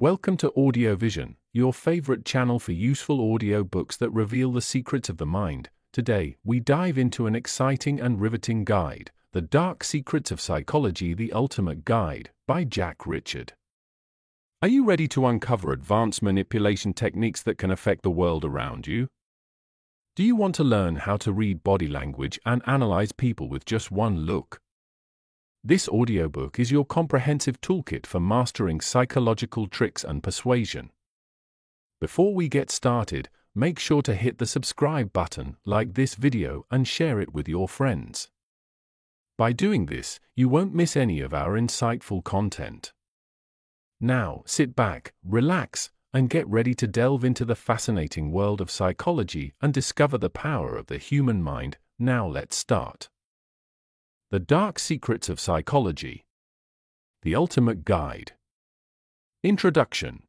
Welcome to Audio Vision, your favorite channel for useful audio books that reveal the secrets of the mind. Today, we dive into an exciting and riveting guide The Dark Secrets of Psychology The Ultimate Guide by Jack Richard. Are you ready to uncover advanced manipulation techniques that can affect the world around you? Do you want to learn how to read body language and analyze people with just one look? This audiobook is your comprehensive toolkit for mastering psychological tricks and persuasion. Before we get started, make sure to hit the subscribe button, like this video, and share it with your friends. By doing this, you won't miss any of our insightful content. Now, sit back, relax, and get ready to delve into the fascinating world of psychology and discover the power of the human mind. Now, let's start. The Dark Secrets of Psychology The Ultimate Guide Introduction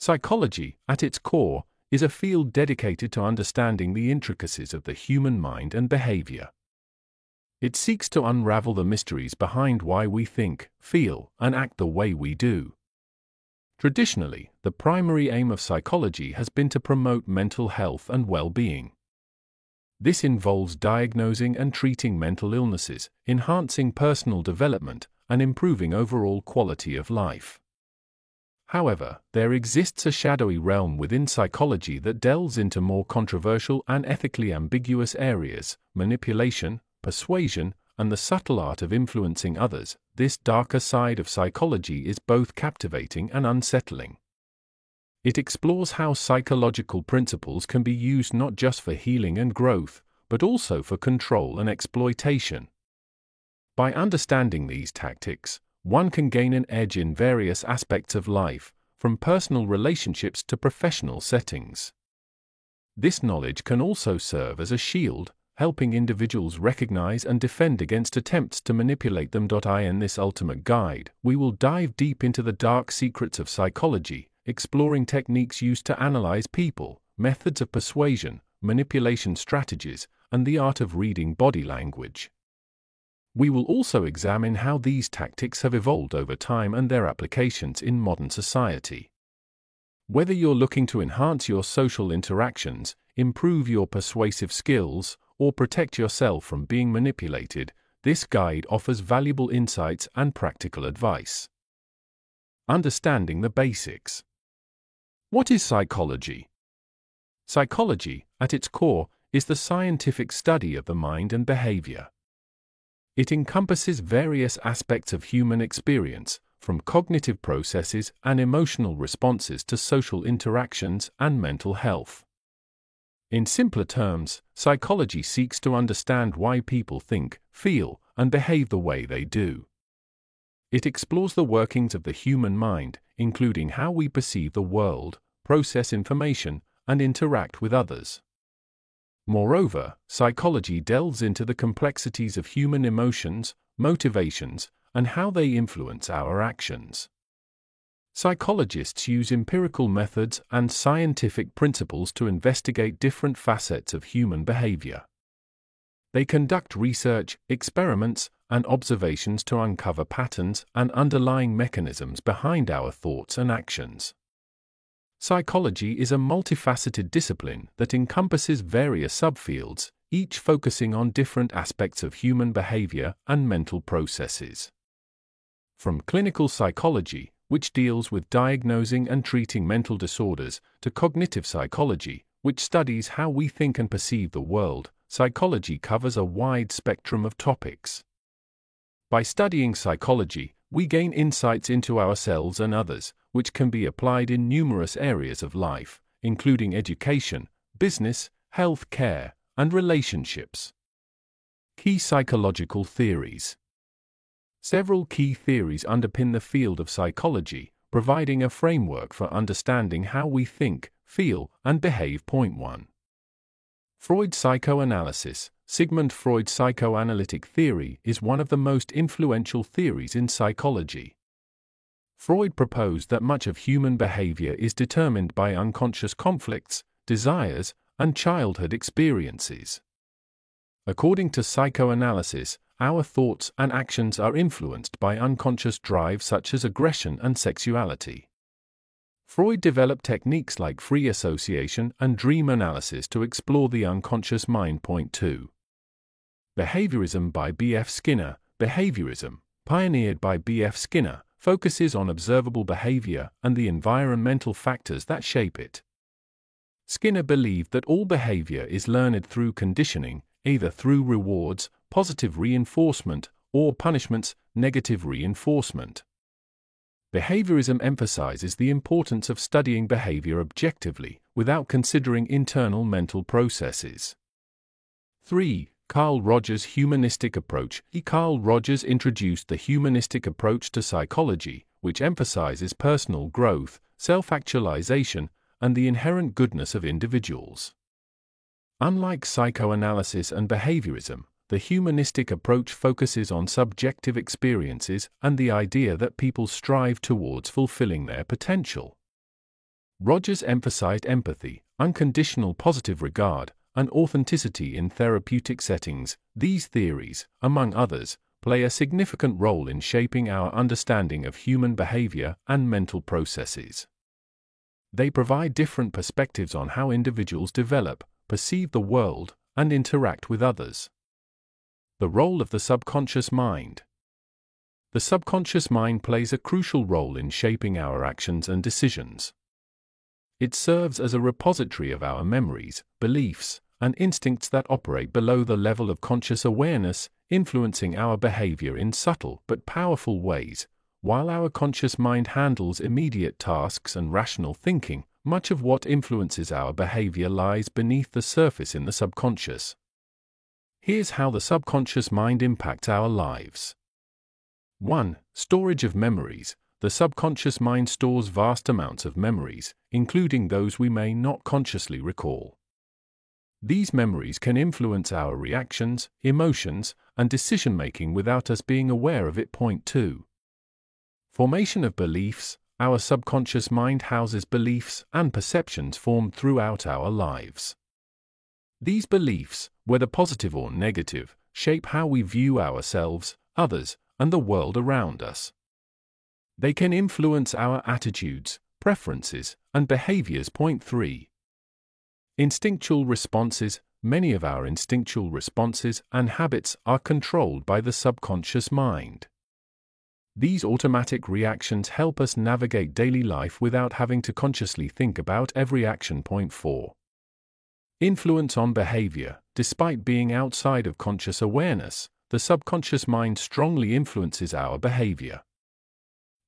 Psychology, at its core, is a field dedicated to understanding the intricacies of the human mind and behavior. It seeks to unravel the mysteries behind why we think, feel, and act the way we do. Traditionally, the primary aim of psychology has been to promote mental health and well being. This involves diagnosing and treating mental illnesses, enhancing personal development, and improving overall quality of life. However, there exists a shadowy realm within psychology that delves into more controversial and ethically ambiguous areas manipulation, persuasion, and the subtle art of influencing others. This darker side of psychology is both captivating and unsettling. It explores how psychological principles can be used not just for healing and growth, but also for control and exploitation. By understanding these tactics, one can gain an edge in various aspects of life, from personal relationships to professional settings. This knowledge can also serve as a shield, helping individuals recognize and defend against attempts to manipulate them. I In this ultimate guide, we will dive deep into the dark secrets of psychology, exploring techniques used to analyze people, methods of persuasion, manipulation strategies, and the art of reading body language. We will also examine how these tactics have evolved over time and their applications in modern society. Whether you're looking to enhance your social interactions, improve your persuasive skills, or protect yourself from being manipulated, this guide offers valuable insights and practical advice. Understanding the basics. What is psychology? Psychology, at its core, is the scientific study of the mind and behavior. It encompasses various aspects of human experience, from cognitive processes and emotional responses to social interactions and mental health. In simpler terms, psychology seeks to understand why people think, feel, and behave the way they do. It explores the workings of the human mind, including how we perceive the world, process information, and interact with others. Moreover, psychology delves into the complexities of human emotions, motivations, and how they influence our actions. Psychologists use empirical methods and scientific principles to investigate different facets of human behavior. They conduct research, experiments, and observations to uncover patterns and underlying mechanisms behind our thoughts and actions. Psychology is a multifaceted discipline that encompasses various subfields, each focusing on different aspects of human behavior and mental processes. From clinical psychology, which deals with diagnosing and treating mental disorders, to cognitive psychology, which studies how we think and perceive the world, psychology covers a wide spectrum of topics. By studying psychology, we gain insights into ourselves and others, which can be applied in numerous areas of life, including education, business, health care, and relationships. Key psychological theories. Several key theories underpin the field of psychology, providing a framework for understanding how we think, feel, and behave. Point 1. Freud's psychoanalysis, Sigmund Freud's psychoanalytic theory is one of the most influential theories in psychology. Freud proposed that much of human behavior is determined by unconscious conflicts, desires, and childhood experiences. According to psychoanalysis, our thoughts and actions are influenced by unconscious drives such as aggression and sexuality. Freud developed techniques like free association and dream analysis to explore the unconscious mind. Point 2. Behaviorism by B.F. Skinner. Behaviorism, pioneered by B.F. Skinner, focuses on observable behavior and the environmental factors that shape it. Skinner believed that all behavior is learned through conditioning, either through rewards, positive reinforcement, or punishments, negative reinforcement. Behaviorism emphasizes the importance of studying behavior objectively, without considering internal mental processes. 3. Carl Rogers' humanistic approach. Carl Rogers introduced the humanistic approach to psychology, which emphasizes personal growth, self-actualization, and the inherent goodness of individuals. Unlike psychoanalysis and behaviorism, the humanistic approach focuses on subjective experiences and the idea that people strive towards fulfilling their potential. Rogers emphasized empathy, unconditional positive regard, and authenticity in therapeutic settings. These theories, among others, play a significant role in shaping our understanding of human behavior and mental processes. They provide different perspectives on how individuals develop, perceive the world, and interact with others. The role of the subconscious mind. The subconscious mind plays a crucial role in shaping our actions and decisions. It serves as a repository of our memories, beliefs, and instincts that operate below the level of conscious awareness, influencing our behavior in subtle but powerful ways. While our conscious mind handles immediate tasks and rational thinking, much of what influences our behavior lies beneath the surface in the subconscious. Here's how the subconscious mind impacts our lives. 1. Storage of memories. The subconscious mind stores vast amounts of memories, including those we may not consciously recall. These memories can influence our reactions, emotions, and decision making without us being aware of it. Point 2. Formation of beliefs. Our subconscious mind houses beliefs and perceptions formed throughout our lives. These beliefs, whether positive or negative, shape how we view ourselves, others, and the world around us. They can influence our attitudes, preferences, and behaviors. Point 3. Instinctual responses Many of our instinctual responses and habits are controlled by the subconscious mind. These automatic reactions help us navigate daily life without having to consciously think about every action. Point 4. Influence on behavior. Despite being outside of conscious awareness, the subconscious mind strongly influences our behavior.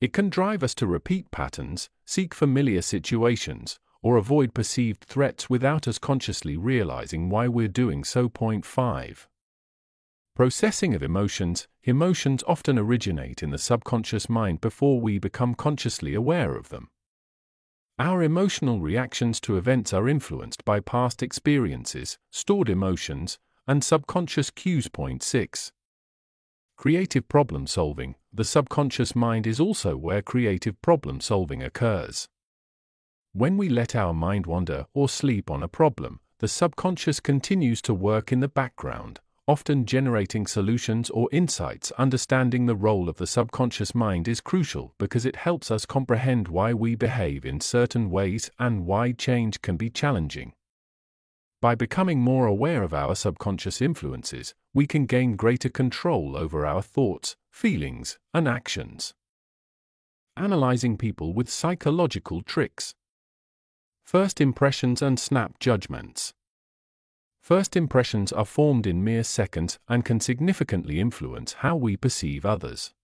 It can drive us to repeat patterns, seek familiar situations, or avoid perceived threats without us consciously realizing why we're doing so. Point 5. Processing of emotions. Emotions often originate in the subconscious mind before we become consciously aware of them. Our emotional reactions to events are influenced by past experiences, stored emotions, and subconscious cues. Point 6. Creative problem solving. The subconscious mind is also where creative problem solving occurs. When we let our mind wander or sleep on a problem, the subconscious continues to work in the background, often generating solutions or insights. Understanding the role of the subconscious mind is crucial because it helps us comprehend why we behave in certain ways and why change can be challenging. By becoming more aware of our subconscious influences, we can gain greater control over our thoughts, feelings, and actions. Analyzing people with psychological tricks. First impressions and snap judgments. First impressions are formed in mere seconds and can significantly influence how we perceive others.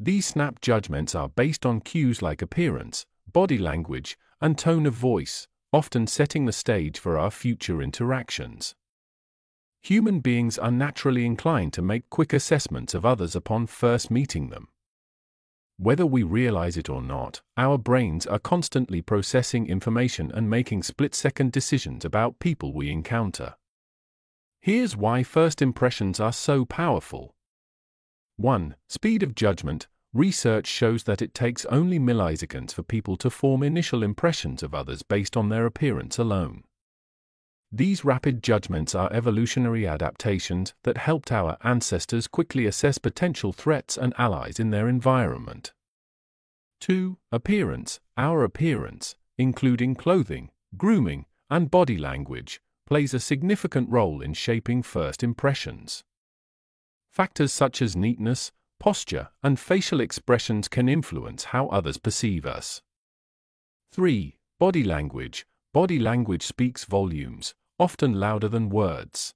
These snap judgments are based on cues like appearance, body language, and tone of voice, often setting the stage for our future interactions. Human beings are naturally inclined to make quick assessments of others upon first meeting them. Whether we realize it or not, our brains are constantly processing information and making split second decisions about people we encounter. Here's why first impressions are so powerful. 1. Speed of judgment. Research shows that it takes only milliseconds for people to form initial impressions of others based on their appearance alone. These rapid judgments are evolutionary adaptations that helped our ancestors quickly assess potential threats and allies in their environment. 2. Appearance. Our appearance, including clothing, grooming, and body language, plays a significant role in shaping first impressions. Factors such as neatness, posture, and facial expressions can influence how others perceive us. 3. Body language. Body language speaks volumes, often louder than words.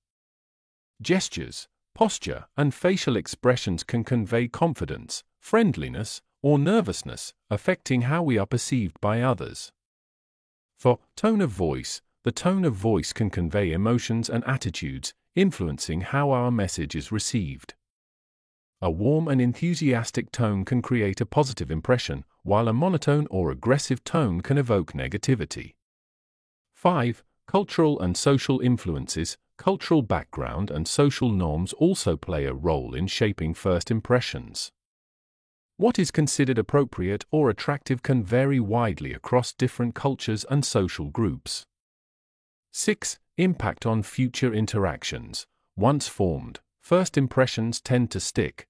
Gestures, posture, and facial expressions can convey confidence, friendliness, or nervousness, affecting how we are perceived by others. For tone of voice, the tone of voice can convey emotions and attitudes, influencing how our message is received. A warm and enthusiastic tone can create a positive impression, while a monotone or aggressive tone can evoke negativity. 5. Cultural and social influences. Cultural background and social norms also play a role in shaping first impressions. What is considered appropriate or attractive can vary widely across different cultures and social groups. 6. Impact on future interactions. Once formed, first impressions tend to stick.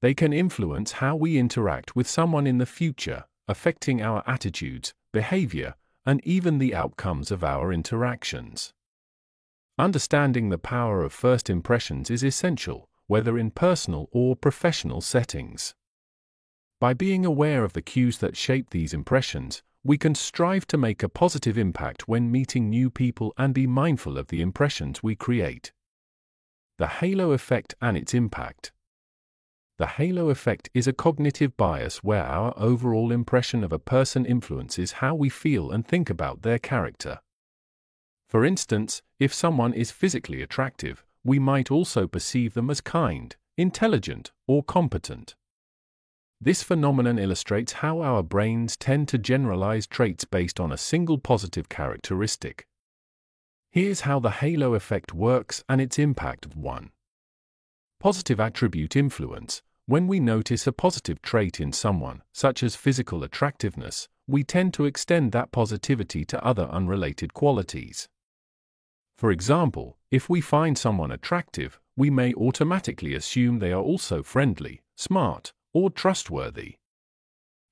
They can influence how we interact with someone in the future, affecting our attitudes, behavior, and even the outcomes of our interactions. Understanding the power of first impressions is essential, whether in personal or professional settings. By being aware of the cues that shape these impressions, we can strive to make a positive impact when meeting new people and be mindful of the impressions we create. The halo effect and its impact. The halo effect is a cognitive bias where our overall impression of a person influences how we feel and think about their character. For instance, if someone is physically attractive, we might also perceive them as kind, intelligent, or competent. This phenomenon illustrates how our brains tend to generalize traits based on a single positive characteristic. Here's how the halo effect works and its impact. 1. Positive attribute influence. When we notice a positive trait in someone, such as physical attractiveness, we tend to extend that positivity to other unrelated qualities. For example, if we find someone attractive, we may automatically assume they are also friendly, smart, or trustworthy.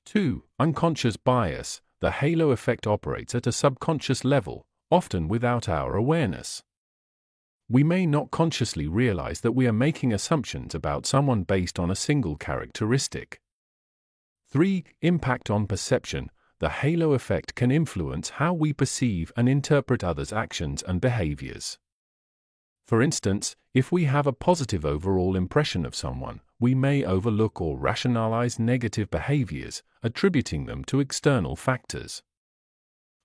2. Unconscious bias. The halo effect operates at a subconscious level, often without our awareness. We may not consciously realize that we are making assumptions about someone based on a single characteristic. 3. Impact on perception. The halo effect can influence how we perceive and interpret others' actions and behaviors. For instance, if we have a positive overall impression of someone, we may overlook or rationalize negative behaviors, attributing them to external factors.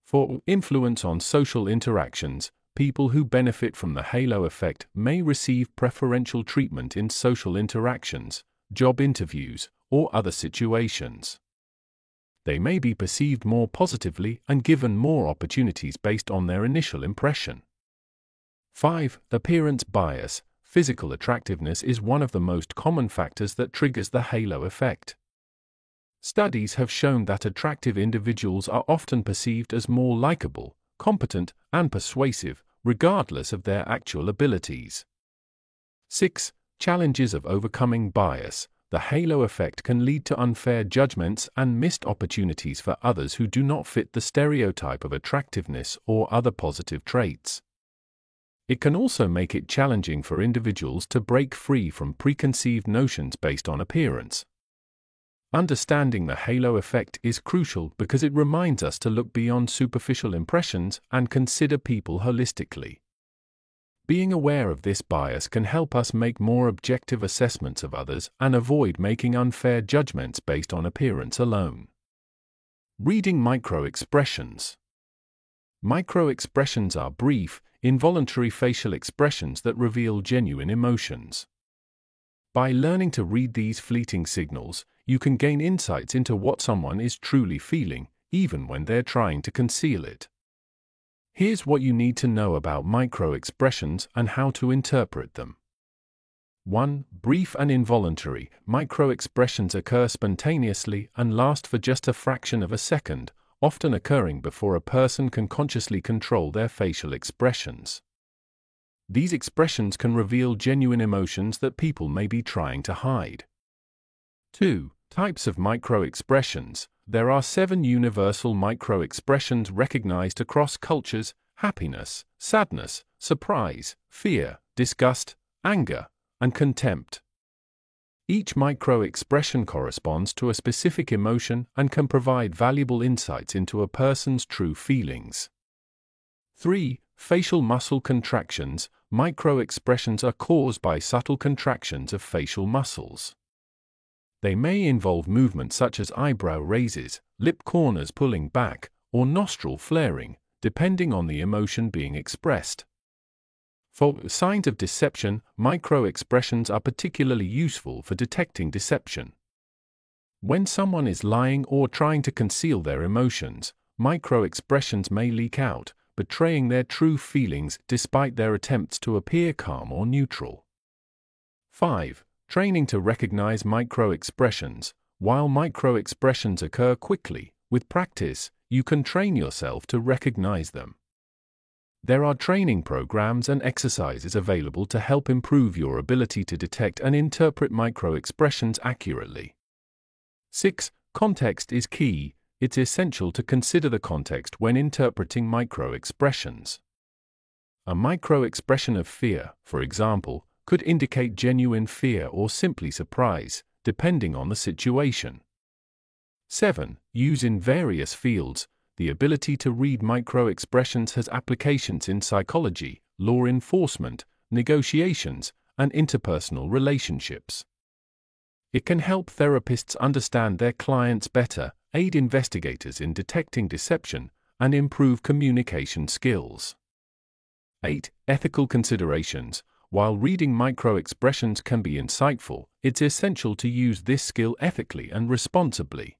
For influence on social interactions, people who benefit from the halo effect may receive preferential treatment in social interactions, job interviews, or other situations. They may be perceived more positively and given more opportunities based on their initial impression. 5. Appearance bias. Physical attractiveness is one of the most common factors that triggers the halo effect. Studies have shown that attractive individuals are often perceived as more likable, competent, and persuasive, regardless of their actual abilities. 6. Challenges of overcoming bias. The halo effect can lead to unfair judgments and missed opportunities for others who do not fit the stereotype of attractiveness or other positive traits. It can also make it challenging for individuals to break free from preconceived notions based on appearance. Understanding the halo effect is crucial because it reminds us to look beyond superficial impressions and consider people holistically. Being aware of this bias can help us make more objective assessments of others and avoid making unfair judgments based on appearance alone. Reading micro expressions. Micro expressions are brief, involuntary facial expressions that reveal genuine emotions. By learning to read these fleeting signals, you can gain insights into what someone is truly feeling, even when they're trying to conceal it. Here's what you need to know about micro expressions and how to interpret them. 1. Brief and involuntary. Micro expressions occur spontaneously and last for just a fraction of a second, often occurring before a person can consciously control their facial expressions. These expressions can reveal genuine emotions that people may be trying to hide. 2. Types of micro-expressions. There are seven universal micro-expressions recognized across cultures, happiness, sadness, surprise, fear, disgust, anger, and contempt. Each micro-expression corresponds to a specific emotion and can provide valuable insights into a person's true feelings. 3. Facial muscle contractions. Micro-expressions are caused by subtle contractions of facial muscles. They may involve movements such as eyebrow raises, lip corners pulling back, or nostril flaring, depending on the emotion being expressed. For signs of deception, micro-expressions are particularly useful for detecting deception. When someone is lying or trying to conceal their emotions, micro-expressions may leak out, betraying their true feelings despite their attempts to appear calm or neutral. 5. Training to recognize micro-expressions. While micro-expressions occur quickly, with practice, you can train yourself to recognize them. There are training programs and exercises available to help improve your ability to detect and interpret micro-expressions accurately. 6. Context is key. It's essential to consider the context when interpreting micro-expressions. A micro-expression of fear, for example, could indicate genuine fear or simply surprise, depending on the situation. 7. Use in various fields, the ability to read micro-expressions has applications in psychology, law enforcement, negotiations, and interpersonal relationships. It can help therapists understand their clients better, aid investigators in detecting deception, and improve communication skills. 8. Ethical considerations. While reading micro-expressions can be insightful, it's essential to use this skill ethically and responsibly.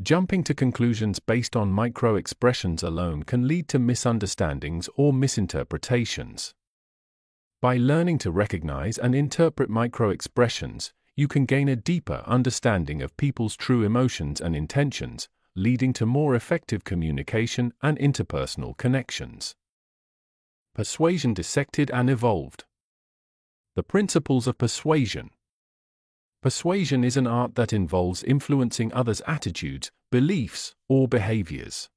Jumping to conclusions based on micro-expressions alone can lead to misunderstandings or misinterpretations. By learning to recognize and interpret micro-expressions, you can gain a deeper understanding of people's true emotions and intentions, leading to more effective communication and interpersonal connections. Persuasion dissected and evolved. The principles of persuasion Persuasion is an art that involves influencing others' attitudes, beliefs, or behaviors.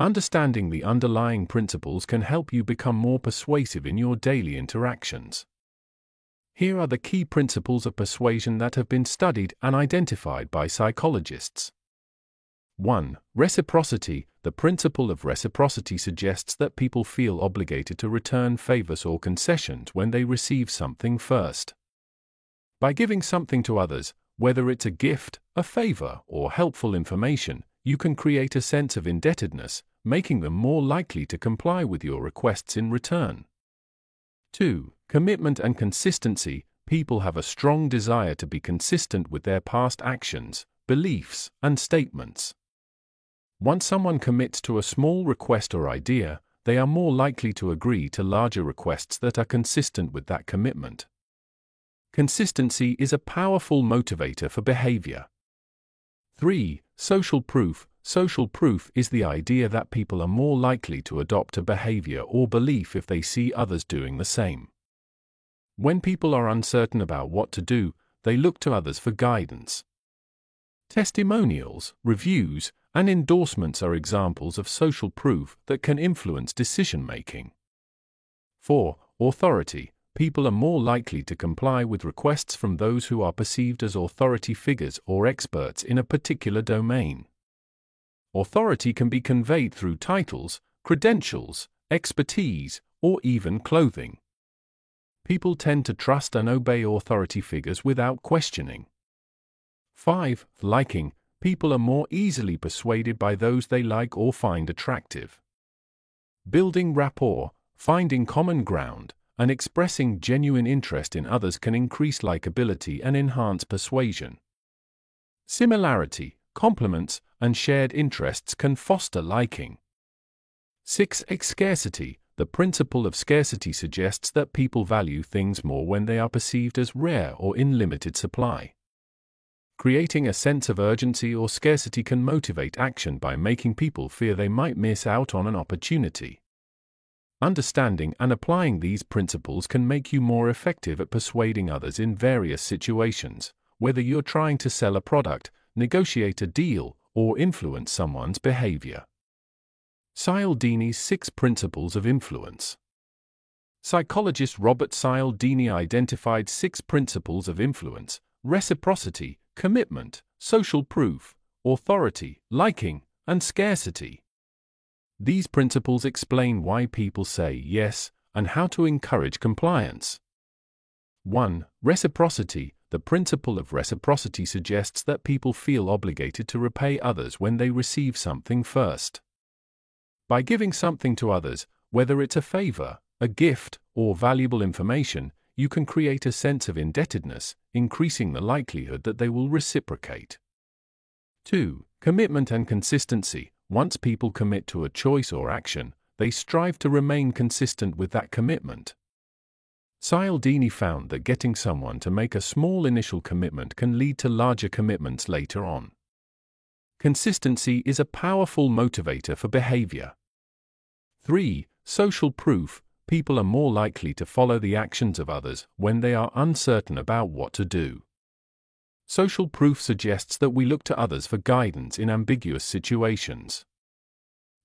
Understanding the underlying principles can help you become more persuasive in your daily interactions. Here are the key principles of persuasion that have been studied and identified by psychologists. 1. Reciprocity. The principle of reciprocity suggests that people feel obligated to return favors or concessions when they receive something first. By giving something to others, whether it's a gift, a favor, or helpful information, you can create a sense of indebtedness, making them more likely to comply with your requests in return. 2. Commitment and consistency. People have a strong desire to be consistent with their past actions, beliefs, and statements. Once someone commits to a small request or idea, they are more likely to agree to larger requests that are consistent with that commitment. Consistency is a powerful motivator for behavior. 3. Social proof. Social proof is the idea that people are more likely to adopt a behavior or belief if they see others doing the same. When people are uncertain about what to do, they look to others for guidance. Testimonials, reviews, and endorsements are examples of social proof that can influence decision making. 4. Authority people are more likely to comply with requests from those who are perceived as authority figures or experts in a particular domain. Authority can be conveyed through titles, credentials, expertise, or even clothing. People tend to trust and obey authority figures without questioning. 5. Liking. People are more easily persuaded by those they like or find attractive. Building rapport, finding common ground, and expressing genuine interest in others can increase likability and enhance persuasion. Similarity, compliments, and shared interests can foster liking. 6. Scarcity. The principle of scarcity suggests that people value things more when they are perceived as rare or in limited supply. Creating a sense of urgency or scarcity can motivate action by making people fear they might miss out on an opportunity. Understanding and applying these principles can make you more effective at persuading others in various situations, whether you're trying to sell a product, negotiate a deal, or influence someone's behavior. Cialdini's Six Principles of Influence Psychologist Robert Cialdini identified six principles of influence reciprocity, commitment, social proof, authority, liking, and scarcity. These principles explain why people say yes and how to encourage compliance. 1. Reciprocity The principle of reciprocity suggests that people feel obligated to repay others when they receive something first. By giving something to others, whether it's a favor, a gift, or valuable information, you can create a sense of indebtedness, increasing the likelihood that they will reciprocate. 2. Commitment and consistency. Once people commit to a choice or action, they strive to remain consistent with that commitment. Cialdini found that getting someone to make a small initial commitment can lead to larger commitments later on. Consistency is a powerful motivator for behavior. 3. Social proof. People are more likely to follow the actions of others when they are uncertain about what to do. Social proof suggests that we look to others for guidance in ambiguous situations.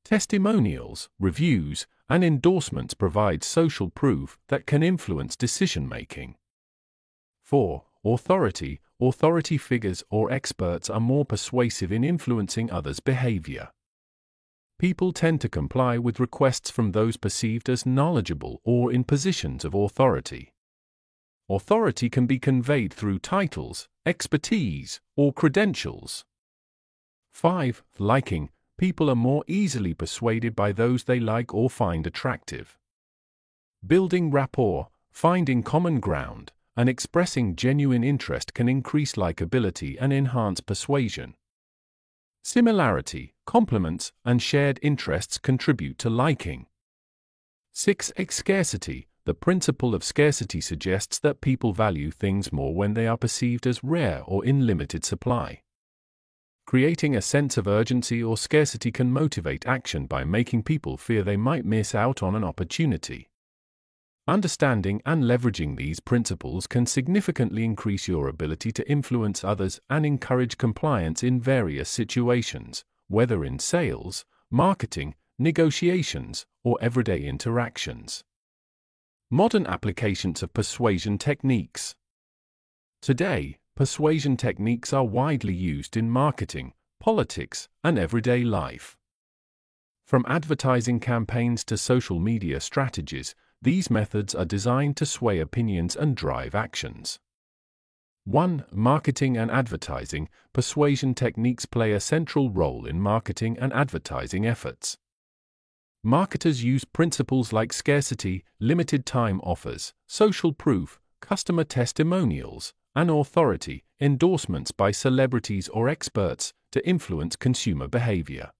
Testimonials, reviews, and endorsements provide social proof that can influence decision making. 4. Authority Authority figures or experts are more persuasive in influencing others' behavior. People tend to comply with requests from those perceived as knowledgeable or in positions of authority. Authority can be conveyed through titles, expertise, or credentials. 5. Liking People are more easily persuaded by those they like or find attractive. Building rapport, finding common ground, and expressing genuine interest can increase likability and enhance persuasion. Similarity, compliments, and shared interests contribute to liking. 6. Scarcity The principle of scarcity suggests that people value things more when they are perceived as rare or in limited supply. Creating a sense of urgency or scarcity can motivate action by making people fear they might miss out on an opportunity. Understanding and leveraging these principles can significantly increase your ability to influence others and encourage compliance in various situations, whether in sales, marketing, negotiations, or everyday interactions. Modern applications of persuasion techniques. Today, persuasion techniques are widely used in marketing, politics, and everyday life. From advertising campaigns to social media strategies, these methods are designed to sway opinions and drive actions. 1. Marketing and advertising. Persuasion techniques play a central role in marketing and advertising efforts. Marketers use principles like scarcity, limited time offers, social proof, customer testimonials, and authority, endorsements by celebrities or experts, to influence consumer behavior.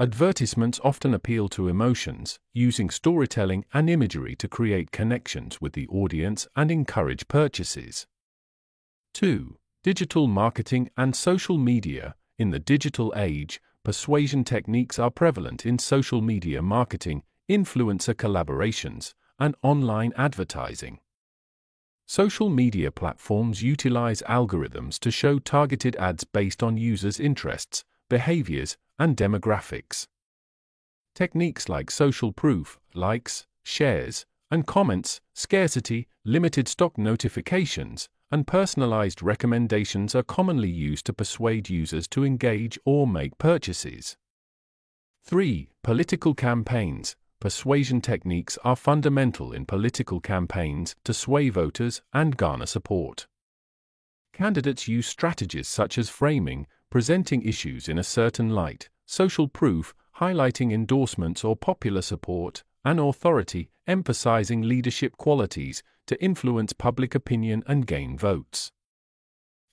Advertisements often appeal to emotions, using storytelling and imagery to create connections with the audience and encourage purchases. 2. Digital marketing and social media. In the digital age, persuasion techniques are prevalent in social media marketing, influencer collaborations, and online advertising. Social media platforms utilize algorithms to show targeted ads based on users' interests, behaviors, and demographics. Techniques like social proof, likes, shares, and comments, scarcity, limited stock notifications, and personalized recommendations are commonly used to persuade users to engage or make purchases. 3. Political campaigns persuasion techniques are fundamental in political campaigns to sway voters and garner support. Candidates use strategies such as framing, presenting issues in a certain light, social proof, highlighting endorsements or popular support, and authority, emphasizing leadership qualities to influence public opinion and gain votes.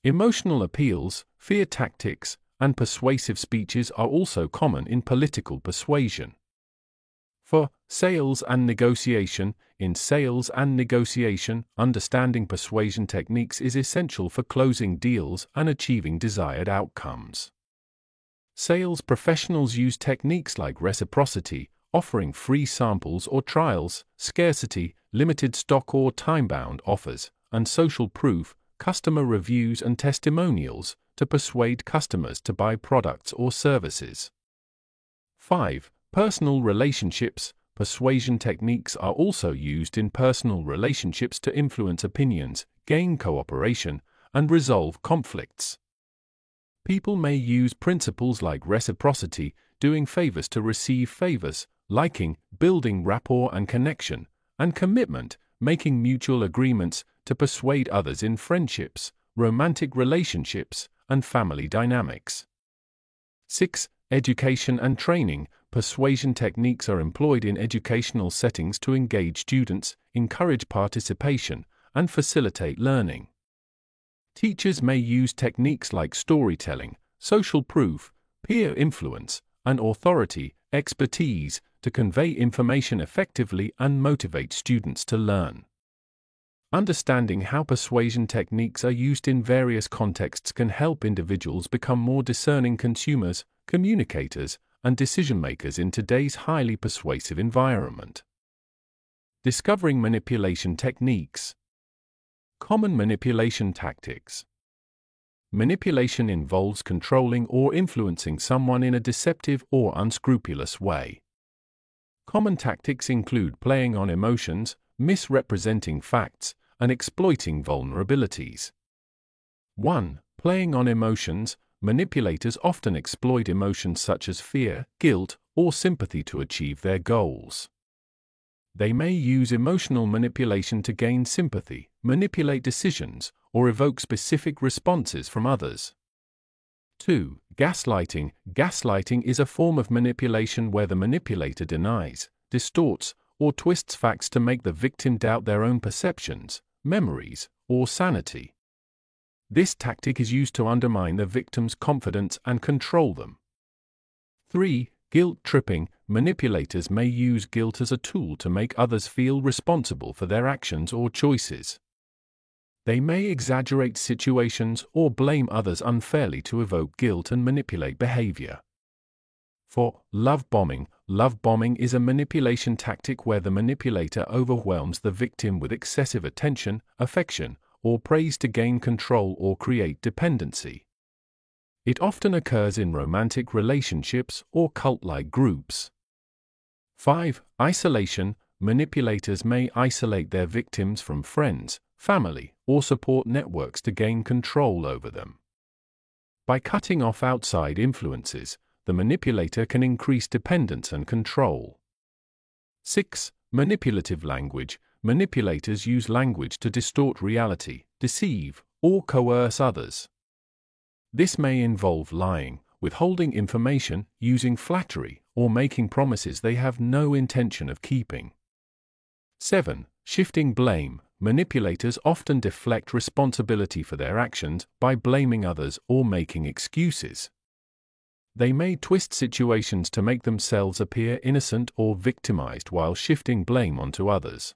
Emotional appeals, fear tactics, and persuasive speeches are also common in political persuasion. For sales and negotiation, in sales and negotiation, understanding persuasion techniques is essential for closing deals and achieving desired outcomes. Sales professionals use techniques like reciprocity, offering free samples or trials, scarcity, limited stock or time bound offers, and social proof, customer reviews and testimonials to persuade customers to buy products or services. 5. Personal relationships. Persuasion techniques are also used in personal relationships to influence opinions, gain cooperation, and resolve conflicts. People may use principles like reciprocity, doing favors to receive favors, liking, building rapport and connection, and commitment, making mutual agreements to persuade others in friendships, romantic relationships, and family dynamics. 6. Education and training. Persuasion techniques are employed in educational settings to engage students, encourage participation, and facilitate learning. Teachers may use techniques like storytelling, social proof, peer influence, and authority expertise to convey information effectively and motivate students to learn. Understanding how persuasion techniques are used in various contexts can help individuals become more discerning consumers, communicators, and decision makers in today's highly persuasive environment. Discovering manipulation techniques. Common manipulation tactics. Manipulation involves controlling or influencing someone in a deceptive or unscrupulous way. Common tactics include playing on emotions, misrepresenting facts, and exploiting vulnerabilities. 1. Playing on emotions. Manipulators often exploit emotions such as fear, guilt, or sympathy to achieve their goals. They may use emotional manipulation to gain sympathy, manipulate decisions, or evoke specific responses from others. 2. Gaslighting. Gaslighting is a form of manipulation where the manipulator denies, distorts, or twists facts to make the victim doubt their own perceptions, memories, or sanity. This tactic is used to undermine the victim's confidence and control them. 3. Guilt tripping manipulators may use guilt as a tool to make others feel responsible for their actions or choices. They may exaggerate situations or blame others unfairly to evoke guilt and manipulate behavior. 4. Love bombing. Love bombing is a manipulation tactic where the manipulator overwhelms the victim with excessive attention, affection, or praise to gain control or create dependency. It often occurs in romantic relationships or cult like groups. 5. Isolation Manipulators may isolate their victims from friends, family, or support networks to gain control over them. By cutting off outside influences, the manipulator can increase dependence and control. 6. Manipulative language Manipulators use language to distort reality, deceive, or coerce others. This may involve lying, withholding information, using flattery, or making promises they have no intention of keeping. 7. Shifting blame. Manipulators often deflect responsibility for their actions by blaming others or making excuses. They may twist situations to make themselves appear innocent or victimized while shifting blame onto others.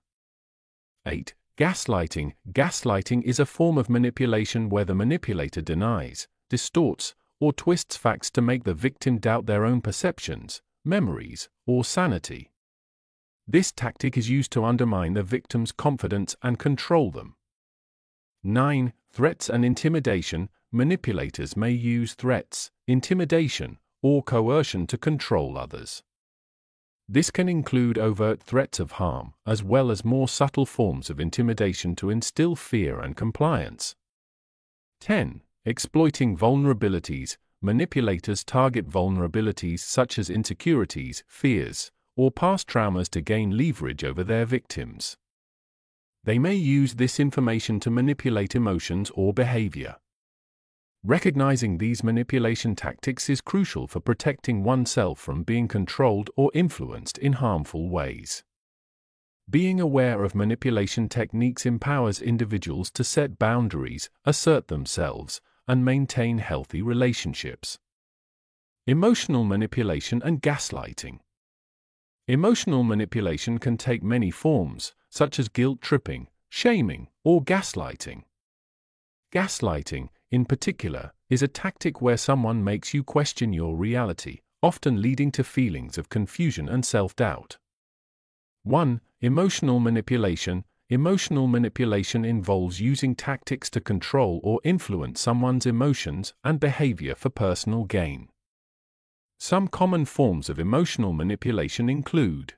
8. Gaslighting. Gaslighting is a form of manipulation where the manipulator denies, distorts, or twists facts to make the victim doubt their own perceptions, memories, or sanity. This tactic is used to undermine the victim's confidence and control them. 9. Threats and intimidation. Manipulators may use threats, intimidation, or coercion to control others. This can include overt threats of harm, as well as more subtle forms of intimidation to instill fear and compliance. 10. Exploiting vulnerabilities, manipulators target vulnerabilities such as insecurities, fears, or past traumas to gain leverage over their victims. They may use this information to manipulate emotions or behavior. Recognizing these manipulation tactics is crucial for protecting oneself from being controlled or influenced in harmful ways. Being aware of manipulation techniques empowers individuals to set boundaries, assert themselves, and maintain healthy relationships. Emotional manipulation and gaslighting. Emotional manipulation can take many forms, such as guilt tripping, shaming, or gaslighting. Gaslighting, in particular, is a tactic where someone makes you question your reality, often leading to feelings of confusion and self doubt. 1. Emotional manipulation Emotional manipulation involves using tactics to control or influence someone's emotions and behavior for personal gain. Some common forms of emotional manipulation include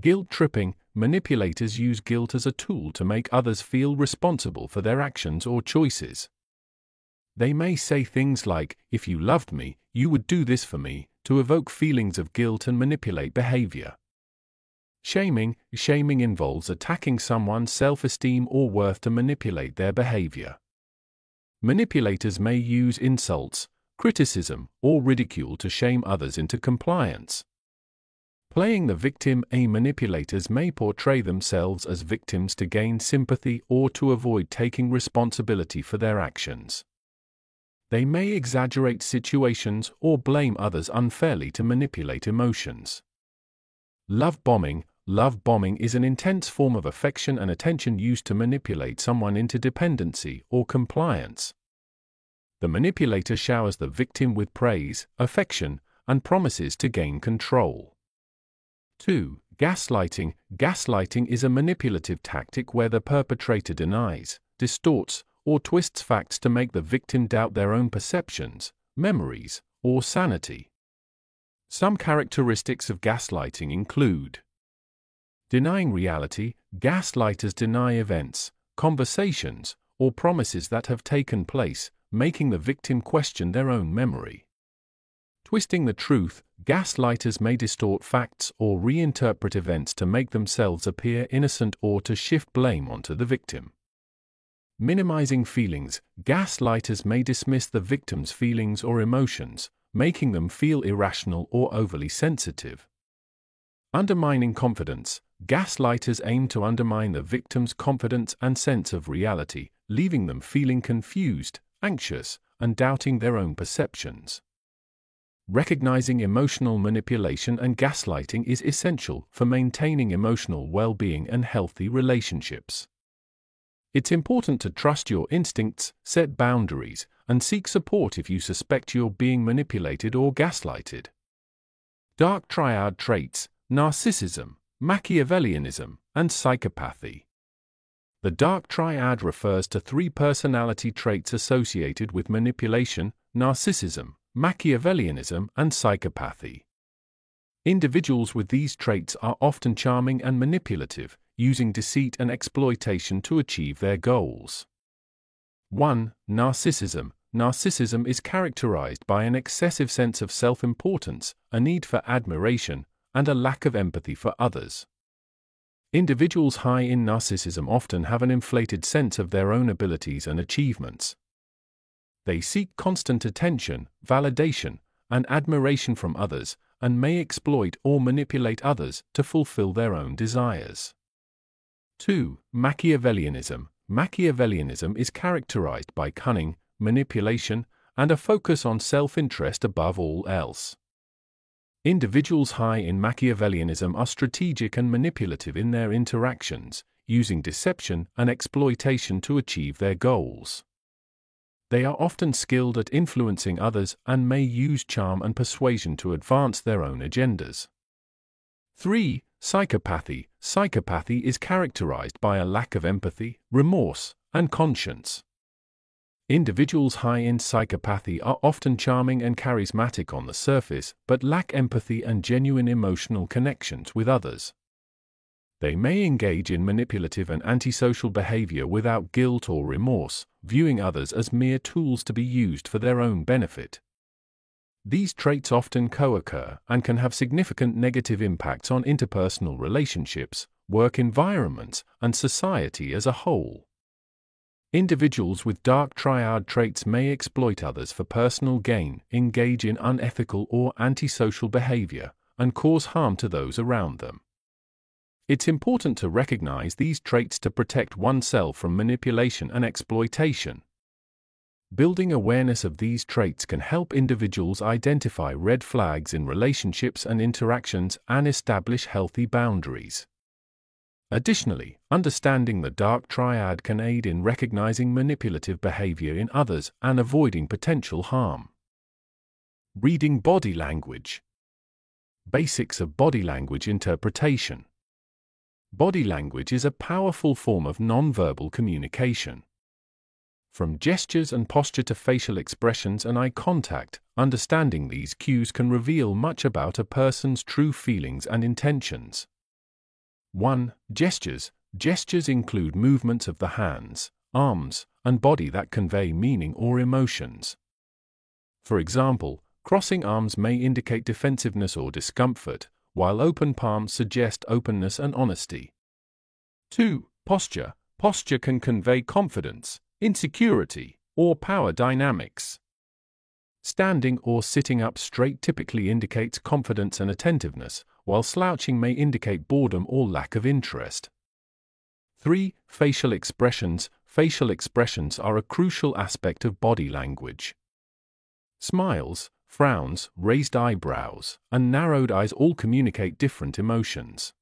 guilt tripping. Manipulators use guilt as a tool to make others feel responsible for their actions or choices. They may say things like, If you loved me, you would do this for me, to evoke feelings of guilt and manipulate behavior. Shaming Shaming involves attacking someone's self esteem or worth to manipulate their behavior. Manipulators may use insults, criticism, or ridicule to shame others into compliance. Playing the victim, a manipulators may portray themselves as victims to gain sympathy or to avoid taking responsibility for their actions. They may exaggerate situations or blame others unfairly to manipulate emotions. Love bombing Love bombing is an intense form of affection and attention used to manipulate someone into dependency or compliance. The manipulator showers the victim with praise, affection, and promises to gain control. 2. Gaslighting Gaslighting is a manipulative tactic where the perpetrator denies, distorts, or twists facts to make the victim doubt their own perceptions, memories, or sanity. Some characteristics of gaslighting include Denying reality, gaslighters deny events, conversations, or promises that have taken place, making the victim question their own memory. Twisting the truth, gaslighters may distort facts or reinterpret events to make themselves appear innocent or to shift blame onto the victim. Minimizing feelings, gaslighters may dismiss the victim's feelings or emotions, making them feel irrational or overly sensitive. Undermining confidence, Gaslighters aim to undermine the victim's confidence and sense of reality, leaving them feeling confused, anxious, and doubting their own perceptions. Recognizing emotional manipulation and gaslighting is essential for maintaining emotional well being and healthy relationships. It's important to trust your instincts, set boundaries, and seek support if you suspect you're being manipulated or gaslighted. Dark triad traits narcissism, Machiavellianism, and psychopathy. The dark triad refers to three personality traits associated with manipulation, narcissism, Machiavellianism, and psychopathy. Individuals with these traits are often charming and manipulative, using deceit and exploitation to achieve their goals. 1. Narcissism. Narcissism is characterized by an excessive sense of self importance, a need for admiration, and a lack of empathy for others. Individuals high in narcissism often have an inflated sense of their own abilities and achievements. They seek constant attention, validation, and admiration from others, and may exploit or manipulate others to fulfill their own desires. 2. Machiavellianism Machiavellianism is characterized by cunning, manipulation, and a focus on self interest above all else. Individuals high in Machiavellianism are strategic and manipulative in their interactions, using deception and exploitation to achieve their goals. They are often skilled at influencing others and may use charm and persuasion to advance their own agendas. 3. Psychopathy Psychopathy is characterized by a lack of empathy, remorse, and conscience. Individuals high in psychopathy are often charming and charismatic on the surface, but lack empathy and genuine emotional connections with others. They may engage in manipulative and antisocial behavior without guilt or remorse, viewing others as mere tools to be used for their own benefit. These traits often co occur and can have significant negative impacts on interpersonal relationships, work environments, and society as a whole. Individuals with dark triad traits may exploit others for personal gain, engage in unethical or antisocial behavior, and cause harm to those around them. It's important to recognize these traits to protect oneself from manipulation and exploitation. Building awareness of these traits can help individuals identify red flags in relationships and interactions and establish healthy boundaries. Additionally, understanding the dark triad can aid in recognizing manipulative behavior in others and avoiding potential harm. Reading body language. Basics of body language interpretation. Body language is a powerful form of nonverbal communication. From gestures and posture to facial expressions and eye contact, understanding these cues can reveal much about a person's true feelings and intentions. 1. Gestures. Gestures include movements of the hands, arms, and body that convey meaning or emotions. For example, crossing arms may indicate defensiveness or discomfort, while open palms suggest openness and honesty. 2. Posture. Posture can convey confidence, insecurity, or power dynamics. Standing or sitting up straight typically indicates confidence and attentiveness, while slouching may indicate boredom or lack of interest. 3. Facial expressions. Facial expressions are a crucial aspect of body language. Smiles, frowns, raised eyebrows, and narrowed eyes all communicate different emotions.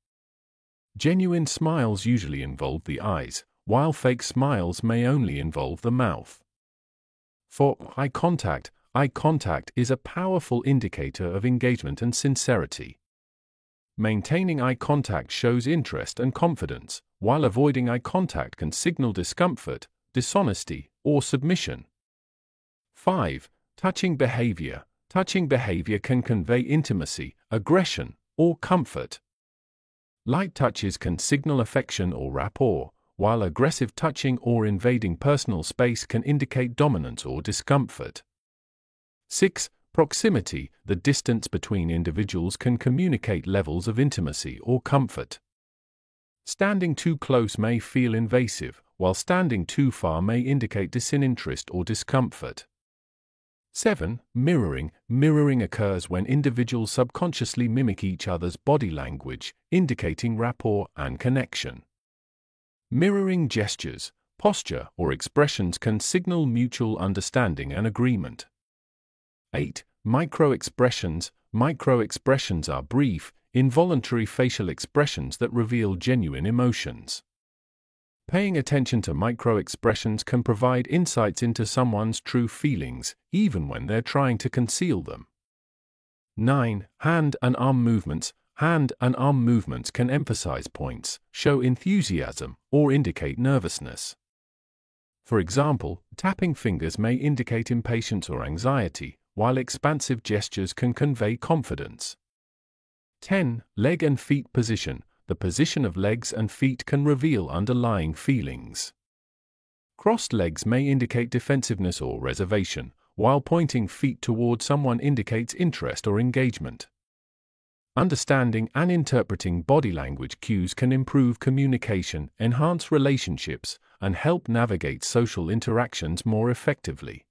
Genuine smiles usually involve the eyes, while fake smiles may only involve the mouth. For eye contact, eye contact is a powerful indicator of engagement and sincerity. Maintaining eye contact shows interest and confidence, while avoiding eye contact can signal discomfort, dishonesty, or submission. 5. Touching behavior. Touching behavior can convey intimacy, aggression, or comfort. Light touches can signal affection or rapport, while aggressive touching or invading personal space can indicate dominance or discomfort. 6. Proximity The distance between individuals can communicate levels of intimacy or comfort. Standing too close may feel invasive, while standing too far may indicate disinterest or discomfort. 7. Mirroring Mirroring occurs when individuals subconsciously mimic each other's body language, indicating rapport and connection. Mirroring gestures, posture, or expressions can signal mutual understanding and agreement. 8. Micro-expressions Micro-expressions are brief, involuntary facial expressions that reveal genuine emotions. Paying attention to micro-expressions can provide insights into someone's true feelings, even when they're trying to conceal them. 9. Hand and arm movements Hand and arm movements can emphasize points, show enthusiasm, or indicate nervousness. For example, tapping fingers may indicate impatience or anxiety, while expansive gestures can convey confidence. 10. Leg and feet position. The position of legs and feet can reveal underlying feelings. Crossed legs may indicate defensiveness or reservation, while pointing feet toward someone indicates interest or engagement. Understanding and interpreting body language cues can improve communication, enhance relationships, and help navigate social interactions more effectively.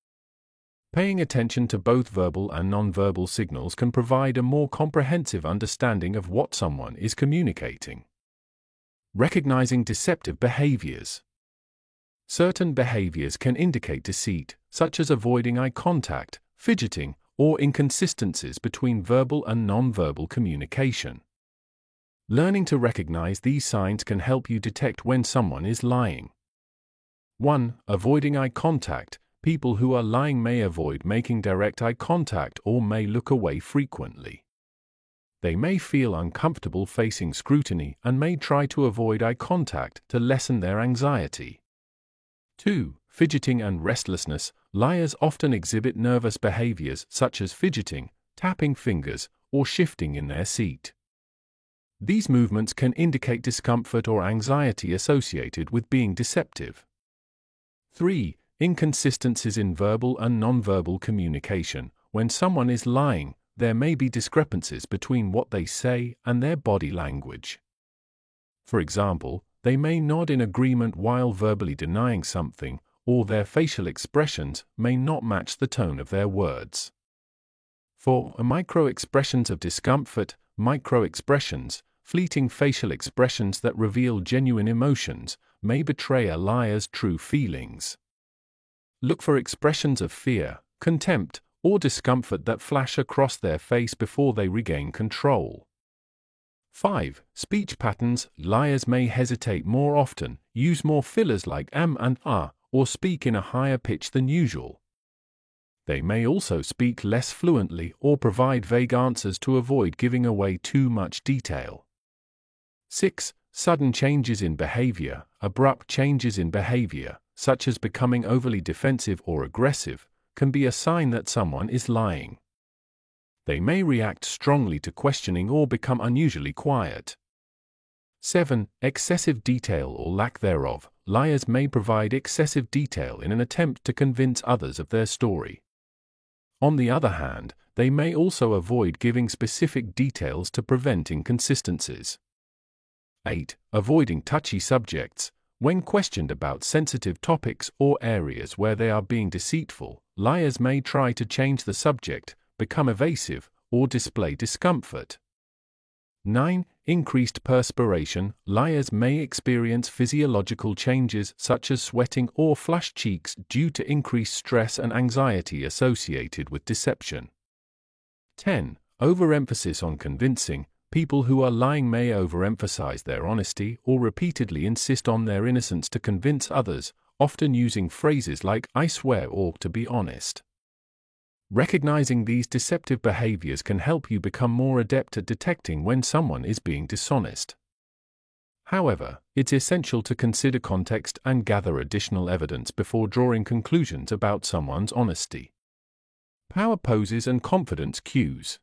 Paying attention to both verbal and nonverbal signals can provide a more comprehensive understanding of what someone is communicating. Recognizing deceptive behaviors. Certain behaviors can indicate deceit, such as avoiding eye contact, fidgeting, or inconsistencies between verbal and nonverbal communication. Learning to recognize these signs can help you detect when someone is lying. 1. Avoiding eye contact. People who are lying may avoid making direct eye contact or may look away frequently. They may feel uncomfortable facing scrutiny and may try to avoid eye contact to lessen their anxiety. 2. Fidgeting and restlessness. Liars often exhibit nervous behaviors such as fidgeting, tapping fingers, or shifting in their seat. These movements can indicate discomfort or anxiety associated with being deceptive. 3. Inconsistencies in verbal and nonverbal communication. When someone is lying, there may be discrepancies between what they say and their body language. For example, they may nod in agreement while verbally denying something, or their facial expressions may not match the tone of their words. For micro expressions of discomfort, micro expressions, fleeting facial expressions that reveal genuine emotions, may betray a liar's true feelings. Look for expressions of fear, contempt, or discomfort that flash across their face before they regain control. 5. Speech patterns Liars may hesitate more often, use more fillers like am and ah, or speak in a higher pitch than usual. They may also speak less fluently or provide vague answers to avoid giving away too much detail. 6. sudden changes in behavior, abrupt changes in behavior, such as becoming overly defensive or aggressive, can be a sign that someone is lying. They may react strongly to questioning or become unusually quiet. 7. Excessive detail or lack thereof. Liars may provide excessive detail in an attempt to convince others of their story. On the other hand, they may also avoid giving specific details to prevent inconsistencies. 8. Avoiding touchy subjects. When questioned about sensitive topics or areas where they are being deceitful, liars may try to change the subject, become evasive, or display discomfort. 9. Increased perspiration. Liars may experience physiological changes such as sweating or flushed cheeks due to increased stress and anxiety associated with deception. 10. Overemphasis on convincing. People who are lying may overemphasize their honesty or repeatedly insist on their innocence to convince others, often using phrases like, I swear or to be honest. Recognizing these deceptive behaviors can help you become more adept at detecting when someone is being dishonest. However, it's essential to consider context and gather additional evidence before drawing conclusions about someone's honesty. Power poses and confidence cues.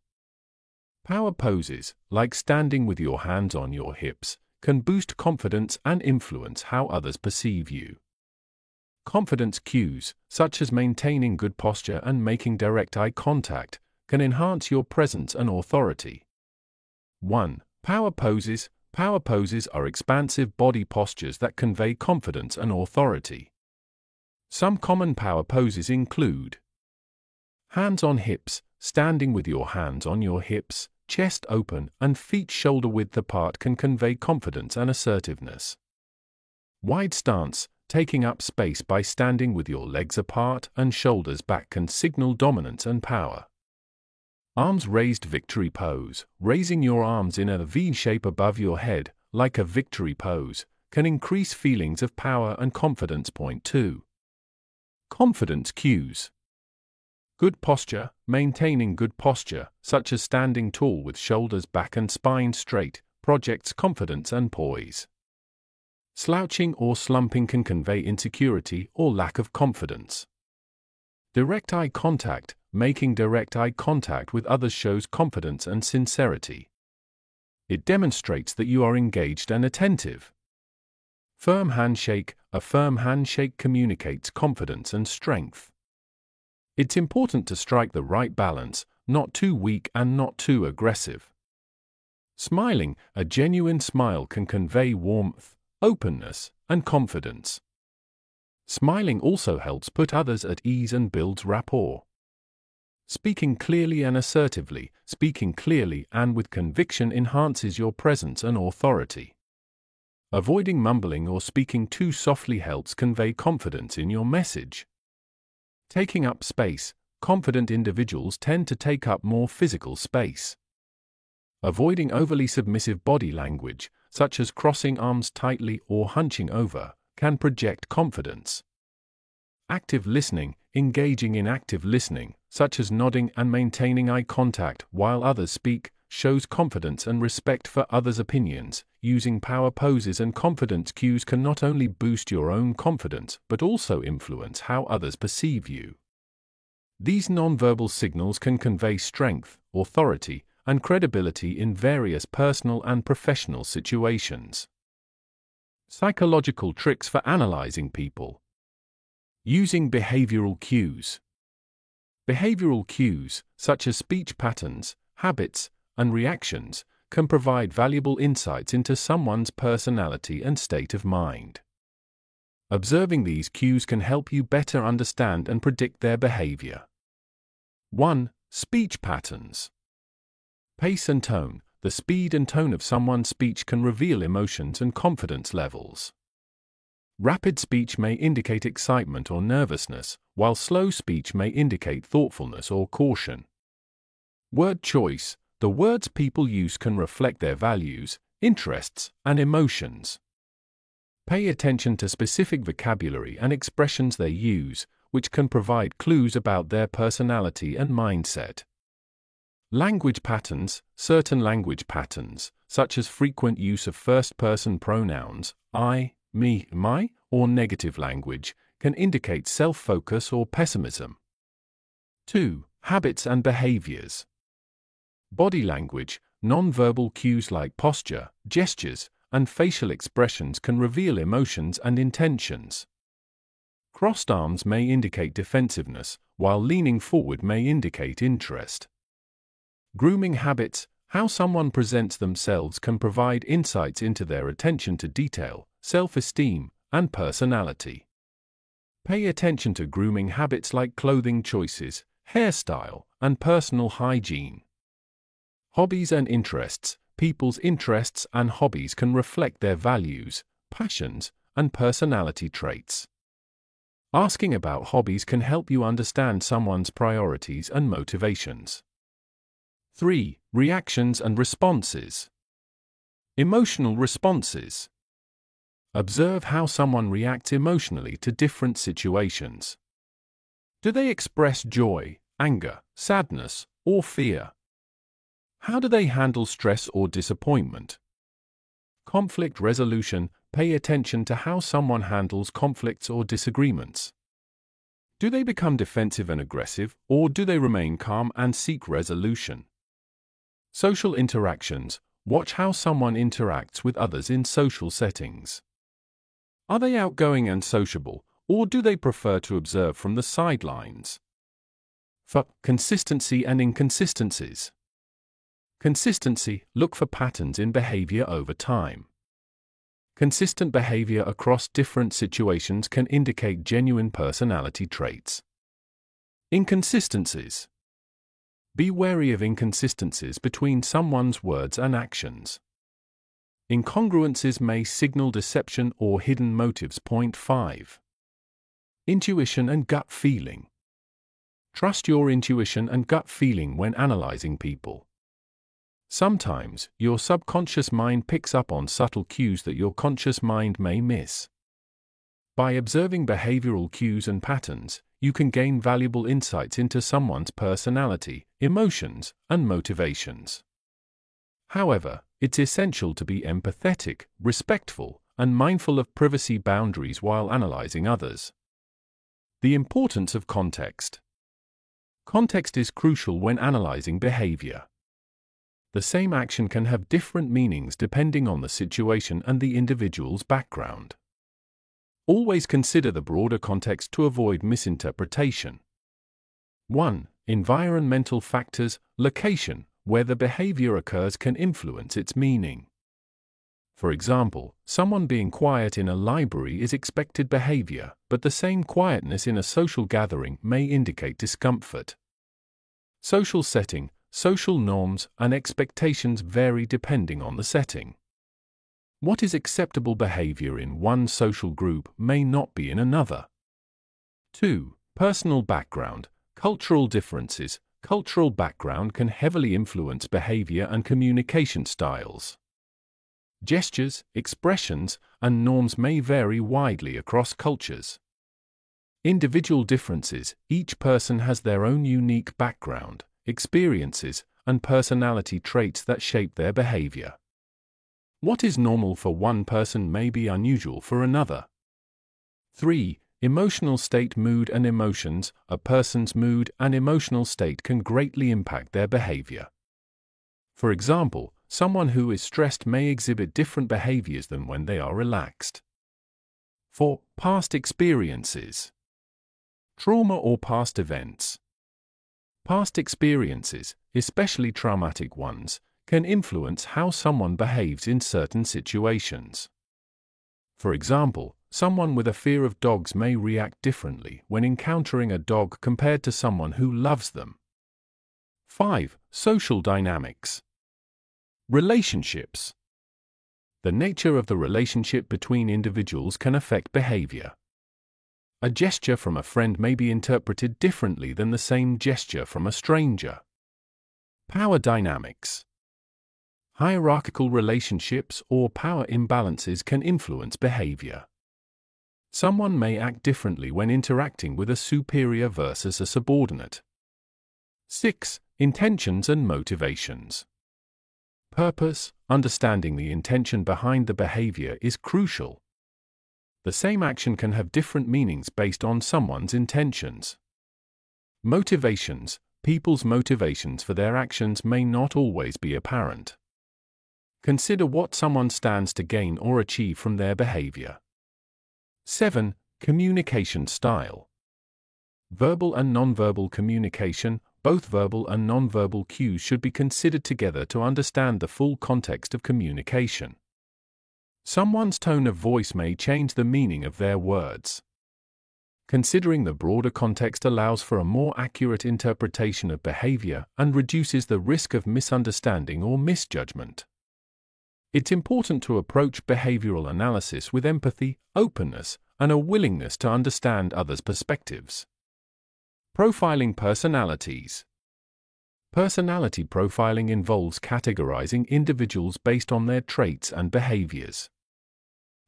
Power poses, like standing with your hands on your hips, can boost confidence and influence how others perceive you. Confidence cues, such as maintaining good posture and making direct eye contact, can enhance your presence and authority. 1. Power poses. Power poses are expansive body postures that convey confidence and authority. Some common power poses include hands on hips, standing with your hands on your hips, chest open, and feet shoulder width apart can convey confidence and assertiveness. Wide stance, Taking up space by standing with your legs apart and shoulders back can signal dominance and power. Arms raised victory pose, raising your arms in a V shape above your head, like a victory pose, can increase feelings of power and confidence. Point 2. Confidence cues. Good posture, maintaining good posture, such as standing tall with shoulders back and spine straight, projects confidence and poise. Slouching or slumping can convey insecurity or lack of confidence. Direct eye contact, making direct eye contact with others shows confidence and sincerity. It demonstrates that you are engaged and attentive. Firm handshake, a firm handshake communicates confidence and strength. It's important to strike the right balance, not too weak and not too aggressive. Smiling, a genuine smile can convey warmth, openness, and confidence. Smiling also helps put others at ease and builds rapport. Speaking clearly and assertively, speaking clearly and with conviction enhances your presence and authority. Avoiding mumbling or speaking too softly helps convey confidence in your message. Taking up space, confident individuals tend to take up more physical space. Avoiding overly submissive body language, such as crossing arms tightly or hunching over, can project confidence. Active listening, engaging in active listening, such as nodding and maintaining eye contact while others speak, shows confidence and respect for others' opinions. Using power poses and confidence cues can not only boost your own confidence but also influence how others perceive you. These nonverbal signals can convey strength, authority, and credibility in various personal and professional situations. Psychological tricks for analyzing people. Using behavioral cues. Behavioral cues, such as speech patterns, habits, and reactions, can provide valuable insights into someone's personality and state of mind. Observing these cues can help you better understand and predict their behavior. 1. Speech patterns. Pace and tone. The speed and tone of someone's speech can reveal emotions and confidence levels. Rapid speech may indicate excitement or nervousness, while slow speech may indicate thoughtfulness or caution. Word choice. The words people use can reflect their values, interests, and emotions. Pay attention to specific vocabulary and expressions they use, which can provide clues about their personality and mindset. Language patterns Certain language patterns, such as frequent use of first person pronouns, I, me, my, or negative language, can indicate self focus or pessimism. 2. Habits and behaviors. Body language, non-verbal cues like posture, gestures, and facial expressions can reveal emotions and intentions. Crossed arms may indicate defensiveness, while leaning forward may indicate interest. Grooming habits, how someone presents themselves can provide insights into their attention to detail, self-esteem, and personality. Pay attention to grooming habits like clothing choices, hairstyle, and personal hygiene. Hobbies and interests. People's interests and hobbies can reflect their values, passions, and personality traits. Asking about hobbies can help you understand someone's priorities and motivations. 3. Reactions and responses. Emotional responses. Observe how someone reacts emotionally to different situations. Do they express joy, anger, sadness, or fear? How do they handle stress or disappointment? Conflict resolution Pay attention to how someone handles conflicts or disagreements. Do they become defensive and aggressive, or do they remain calm and seek resolution? Social interactions Watch how someone interacts with others in social settings. Are they outgoing and sociable, or do they prefer to observe from the sidelines? For consistency and inconsistencies. Consistency Look for patterns in behavior over time. Consistent behavior across different situations can indicate genuine personality traits. Inconsistencies Be wary of inconsistencies between someone's words and actions. Incongruences may signal deception or hidden motives. Point 5. Intuition and gut feeling. Trust your intuition and gut feeling when analyzing people. Sometimes, your subconscious mind picks up on subtle cues that your conscious mind may miss. By observing behavioral cues and patterns, you can gain valuable insights into someone's personality, emotions, and motivations. However, it's essential to be empathetic, respectful, and mindful of privacy boundaries while analyzing others. The importance of context. Context is crucial when analyzing behavior. The same action can have different meanings depending on the situation and the individual's background. Always consider the broader context to avoid misinterpretation. 1. Environmental factors, location, where the behavior occurs can influence its meaning. For example, someone being quiet in a library is expected behavior, but the same quietness in a social gathering may indicate discomfort. Social setting, social norms and expectations vary depending on the setting. What is acceptable behavior in one social group may not be in another. 2. Personal background, cultural differences. Cultural background can heavily influence behavior and communication styles. Gestures, expressions, and norms may vary widely across cultures. Individual differences, each person has their own unique background, experiences, and personality traits that shape their behavior. What is normal for one person may be unusual for another. 3. Emotional state mood and emotions. A person's mood and emotional state can greatly impact their behavior. For example, someone who is stressed may exhibit different behaviors than when they are relaxed. 4. Past experiences. Trauma or past events. Past experiences, especially traumatic ones, can influence how someone behaves in certain situations. For example, someone with a fear of dogs may react differently when encountering a dog compared to someone who loves them. 5. Social dynamics. Relationships. The nature of the relationship between individuals can affect behavior. A gesture from a friend may be interpreted differently than the same gesture from a stranger. Power dynamics. Hierarchical relationships or power imbalances can influence behavior. Someone may act differently when interacting with a superior versus a subordinate. 6. Intentions and motivations. Purpose, understanding the intention behind the behavior is crucial. The same action can have different meanings based on someone's intentions. Motivations, people's motivations for their actions may not always be apparent. Consider what someone stands to gain or achieve from their behavior. 7. Communication style. Verbal and nonverbal communication, both verbal and nonverbal cues should be considered together to understand the full context of communication. Someone's tone of voice may change the meaning of their words. Considering the broader context allows for a more accurate interpretation of behavior and reduces the risk of misunderstanding or misjudgment. It's important to approach behavioral analysis with empathy, openness, and a willingness to understand others' perspectives. Profiling personalities. Personality profiling involves categorizing individuals based on their traits and behaviors.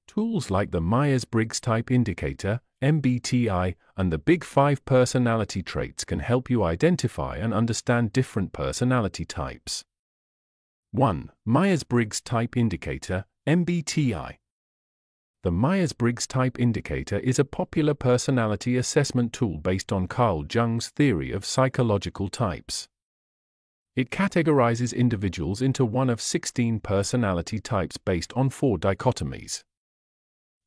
Tools like the Myers Briggs Type Indicator, MBTI, and the Big Five personality traits can help you identify and understand different personality types. 1. Myers Briggs Type Indicator, MBTI. The Myers Briggs Type Indicator is a popular personality assessment tool based on Carl Jung's theory of psychological types. It categorizes individuals into one of 16 personality types based on four dichotomies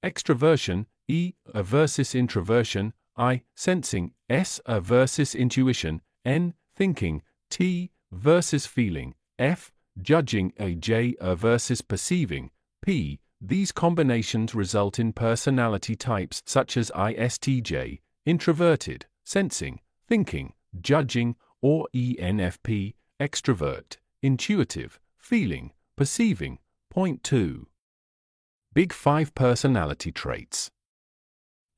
extroversion, E, a versus introversion, I, sensing, S, a versus intuition, N, thinking, T, versus feeling, F, judging, A, J, a versus perceiving, P, these combinations result in personality types such as ISTJ, introverted, sensing, thinking, judging, or ENFP, extrovert, intuitive, feeling, perceiving. Point 2. Big Five Personality Traits.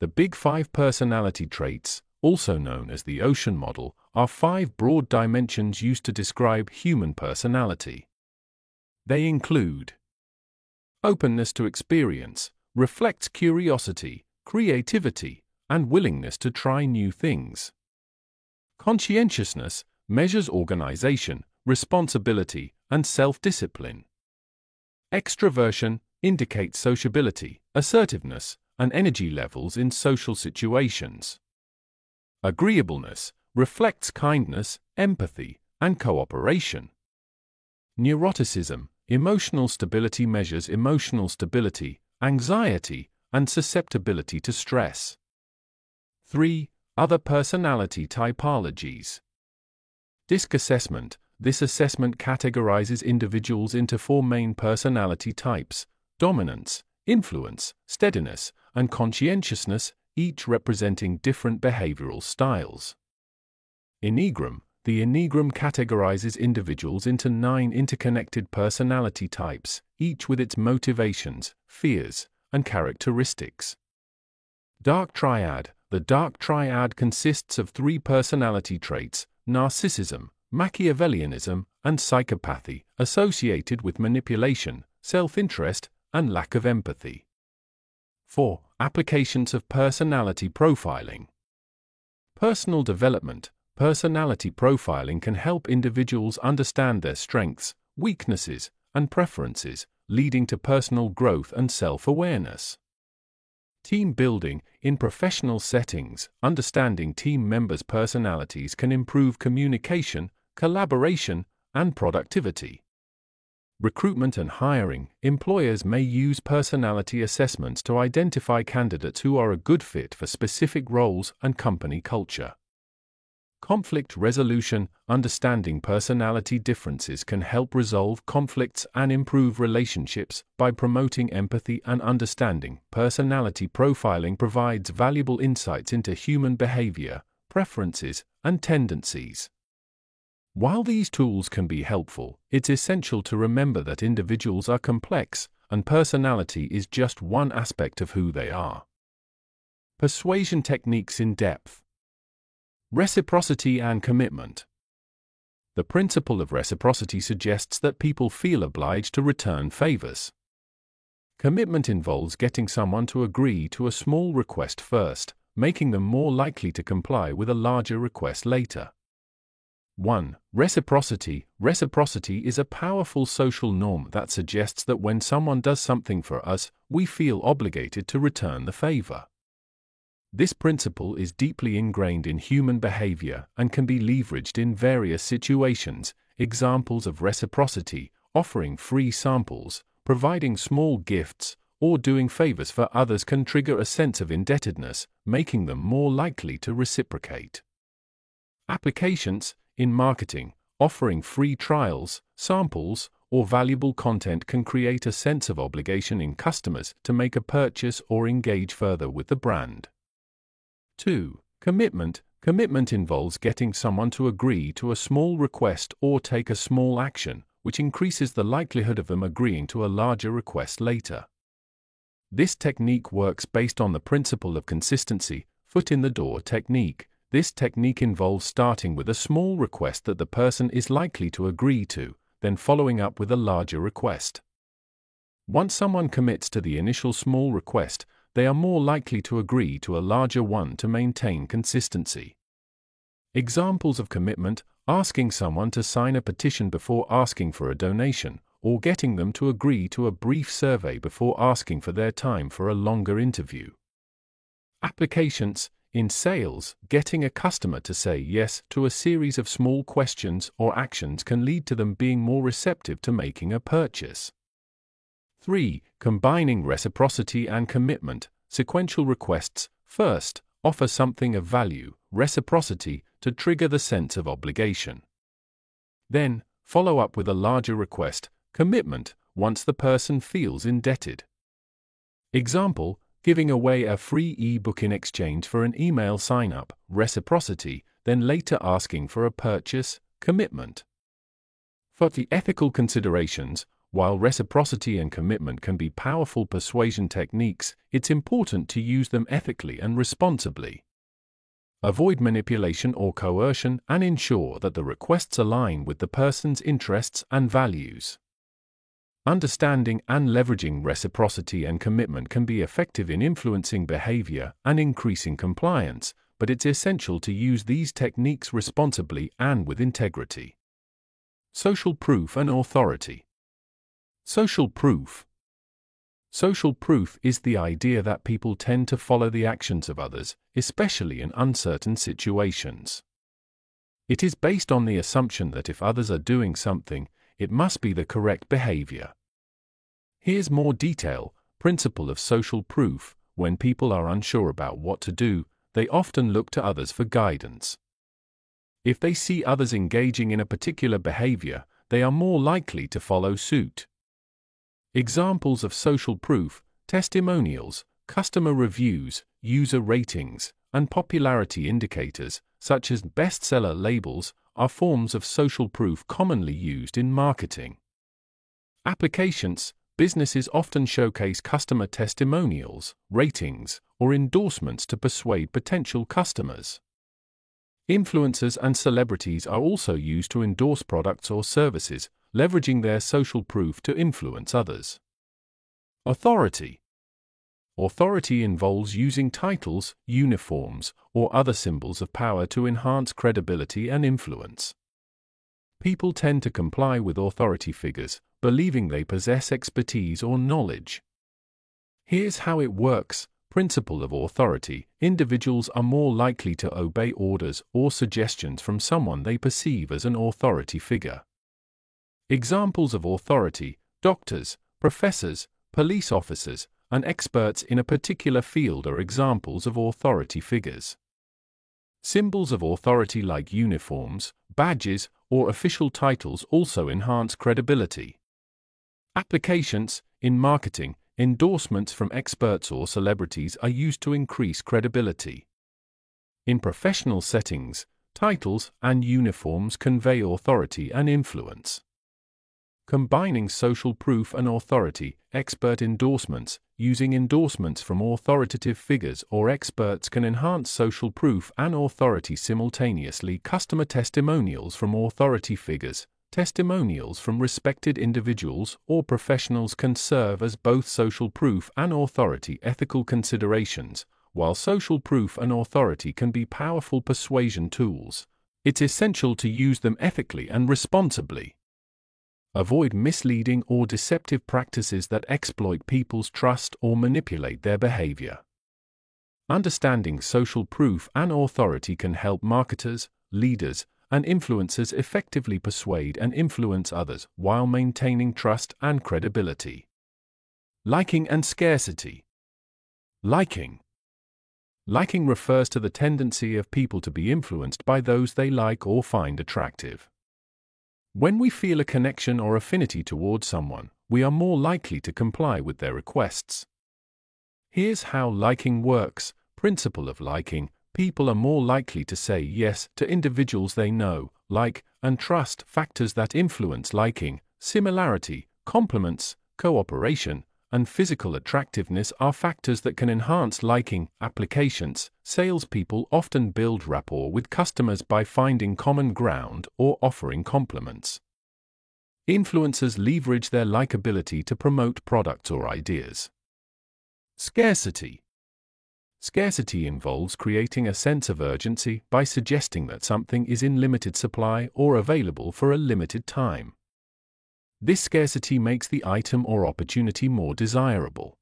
The Big Five personality traits, also known as the Ocean Model, are five broad dimensions used to describe human personality. They include Openness to experience reflects curiosity, creativity, and willingness to try new things. Conscientiousness measures organization, responsibility, and self discipline. Extroversion indicates sociability, assertiveness, and energy levels in social situations. Agreeableness reflects kindness, empathy, and cooperation. Neuroticism Emotional stability measures emotional stability, anxiety, and susceptibility to stress. 3. Other personality typologies. DISC assessment. This assessment categorizes individuals into four main personality types dominance, influence, steadiness, and conscientiousness, each representing different behavioral styles. Enneagram the Enneagram categorizes individuals into nine interconnected personality types, each with its motivations, fears, and characteristics. Dark Triad The Dark Triad consists of three personality traits narcissism, Machiavellianism, and psychopathy, associated with manipulation, self interest, and lack of empathy. 4. Applications of personality profiling. Personal development Personality profiling can help individuals understand their strengths, weaknesses, and preferences, leading to personal growth and self awareness. Team building In professional settings, understanding team members' personalities can improve communication, collaboration, and productivity. Recruitment and hiring Employers may use personality assessments to identify candidates who are a good fit for specific roles and company culture. Conflict resolution, understanding personality differences can help resolve conflicts and improve relationships by promoting empathy and understanding. Personality profiling provides valuable insights into human behavior, preferences, and tendencies. While these tools can be helpful, it's essential to remember that individuals are complex, and personality is just one aspect of who they are. Persuasion techniques in depth. Reciprocity and commitment. The principle of reciprocity suggests that people feel obliged to return favors. Commitment involves getting someone to agree to a small request first, making them more likely to comply with a larger request later. 1. Reciprocity. Reciprocity is a powerful social norm that suggests that when someone does something for us, we feel obligated to return the favor. This principle is deeply ingrained in human behavior and can be leveraged in various situations. Examples of reciprocity offering free samples, providing small gifts, or doing favors for others can trigger a sense of indebtedness, making them more likely to reciprocate. Applications in marketing, offering free trials, samples, or valuable content can create a sense of obligation in customers to make a purchase or engage further with the brand. 2. Commitment. Commitment involves getting someone to agree to a small request or take a small action, which increases the likelihood of them agreeing to a larger request later. This technique works based on the principle of consistency, foot in the door technique. This technique involves starting with a small request that the person is likely to agree to, then following up with a larger request. Once someone commits to the initial small request, they are more likely to agree to a larger one to maintain consistency. Examples of commitment asking someone to sign a petition before asking for a donation, or getting them to agree to a brief survey before asking for their time for a longer interview. Applications in sales, getting a customer to say yes to a series of small questions or actions can lead to them being more receptive to making a purchase. 3. Combining reciprocity and commitment, sequential requests. First, offer something of value, reciprocity, to trigger the sense of obligation. Then, follow up with a larger request, commitment, once the person feels indebted. Example, giving away a free e-book in exchange for an email sign-up, reciprocity, then later asking for a purchase, commitment. For the ethical considerations, while reciprocity and commitment can be powerful persuasion techniques, it's important to use them ethically and responsibly. Avoid manipulation or coercion and ensure that the requests align with the person's interests and values. Understanding and leveraging reciprocity and commitment can be effective in influencing behavior and increasing compliance, but it's essential to use these techniques responsibly and with integrity. Social proof and authority. Social proof. Social proof is the idea that people tend to follow the actions of others, especially in uncertain situations. It is based on the assumption that if others are doing something, it must be the correct behavior. Here's more detail principle of social proof. When people are unsure about what to do, they often look to others for guidance. If they see others engaging in a particular behavior, they are more likely to follow suit. Examples of social proof, testimonials, customer reviews, user ratings, and popularity indicators, such as bestseller labels, are forms of social proof commonly used in marketing. Applications Businesses often showcase customer testimonials, ratings, or endorsements to persuade potential customers. Influencers and celebrities are also used to endorse products or services, leveraging their social proof to influence others. Authority Authority involves using titles, uniforms, or other symbols of power to enhance credibility and influence. People tend to comply with authority figures, believing they possess expertise or knowledge. Here's how it works Principle of authority individuals are more likely to obey orders or suggestions from someone they perceive as an authority figure. Examples of authority doctors, professors, police officers, and experts in a particular field are examples of authority figures. Symbols of authority like uniforms, badges, or official titles also enhance credibility. Applications in marketing, endorsements from experts or celebrities are used to increase credibility. In professional settings, titles and uniforms convey authority and influence. Combining social proof and authority, expert endorsements, using endorsements from authoritative figures or experts can enhance social proof and authority simultaneously. Customer testimonials from authority figures, testimonials from respected individuals or professionals can serve as both social proof and authority ethical considerations, while social proof and authority can be powerful persuasion tools. It's essential to use them ethically and responsibly. Avoid misleading or deceptive practices that exploit people's trust or manipulate their behavior. Understanding social proof and authority can help marketers, leaders, and influencers effectively persuade and influence others while maintaining trust and credibility. Liking and scarcity. Liking. Liking refers to the tendency of people to be influenced by those they like or find attractive. When we feel a connection or affinity towards someone, we are more likely to comply with their requests. Here's how liking works. Principle of liking. People are more likely to say yes to individuals they know, like, and trust factors that influence liking, similarity, compliments, cooperation, and physical attractiveness are factors that can enhance liking applications. Salespeople often build rapport with customers by finding common ground or offering compliments. Influencers leverage their likability to promote products or ideas. Scarcity Scarcity involves creating a sense of urgency by suggesting that something is in limited supply or available for a limited time. This scarcity makes the item or opportunity more desirable.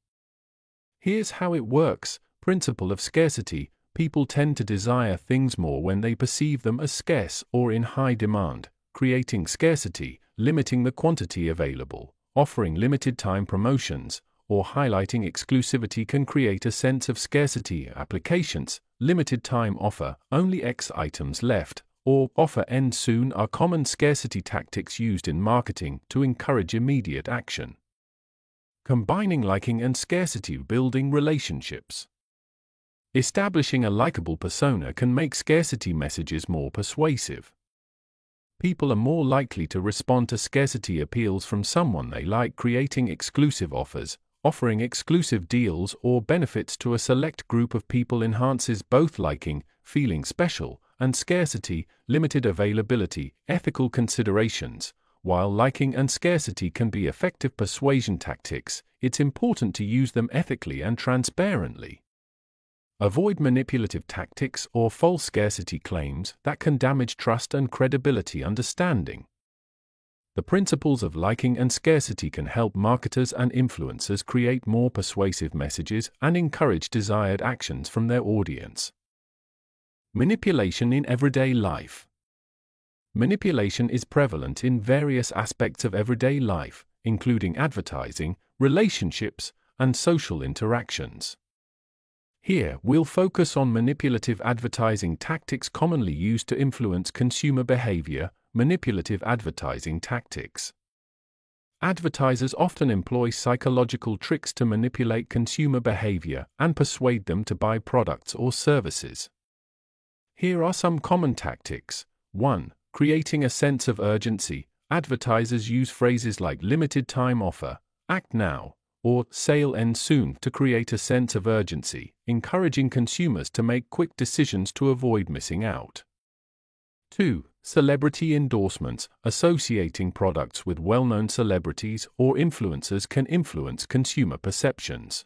Here's how it works Principle of scarcity people tend to desire things more when they perceive them as scarce or in high demand, creating scarcity, limiting the quantity available, offering limited time promotions, or highlighting exclusivity can create a sense of scarcity. Applications, limited time offer, only X items left, or offer end soon are common scarcity tactics used in marketing to encourage immediate action. Combining liking and scarcity building relationships. Establishing a likable persona can make scarcity messages more persuasive. People are more likely to respond to scarcity appeals from someone they like, creating exclusive offers, offering exclusive deals or benefits to a select group of people enhances both liking, feeling special, and scarcity, limited availability, ethical considerations. While liking and scarcity can be effective persuasion tactics, it's important to use them ethically and transparently. Avoid manipulative tactics or false scarcity claims that can damage trust and credibility understanding. The principles of liking and scarcity can help marketers and influencers create more persuasive messages and encourage desired actions from their audience. Manipulation in everyday life. Manipulation is prevalent in various aspects of everyday life, including advertising, relationships, and social interactions. Here, we'll focus on manipulative advertising tactics commonly used to influence consumer behavior Manipulative advertising tactics. Advertisers often employ psychological tricks to manipulate consumer behavior and persuade them to buy products or services. Here are some common tactics. 1. Creating a sense of urgency. Advertisers use phrases like limited time offer, act now, or sale ends soon to create a sense of urgency, encouraging consumers to make quick decisions to avoid missing out. 2. Celebrity endorsements associating products with well known celebrities or influencers can influence consumer perceptions.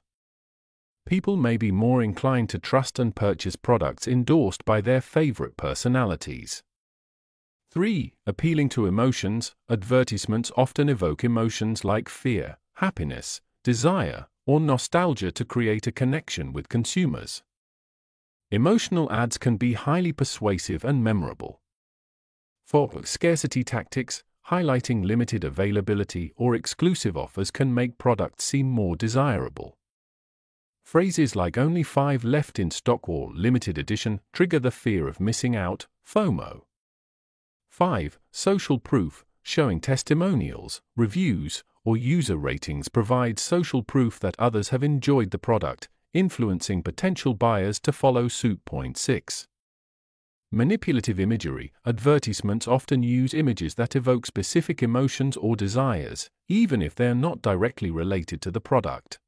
People may be more inclined to trust and purchase products endorsed by their favorite personalities. 3. Appealing to emotions, advertisements often evoke emotions like fear, happiness, desire, or nostalgia to create a connection with consumers. Emotional ads can be highly persuasive and memorable. For scarcity tactics, highlighting limited availability or exclusive offers can make products seem more desirable. Phrases like only five left in stock or limited edition trigger the fear of missing out, FOMO. 5. Social proof, showing testimonials, reviews, or user ratings provides social proof that others have enjoyed the product, influencing potential buyers to follow suit. Point 6. Manipulative imagery advertisements often use images that evoke specific emotions or desires, even if they are not directly related to the product.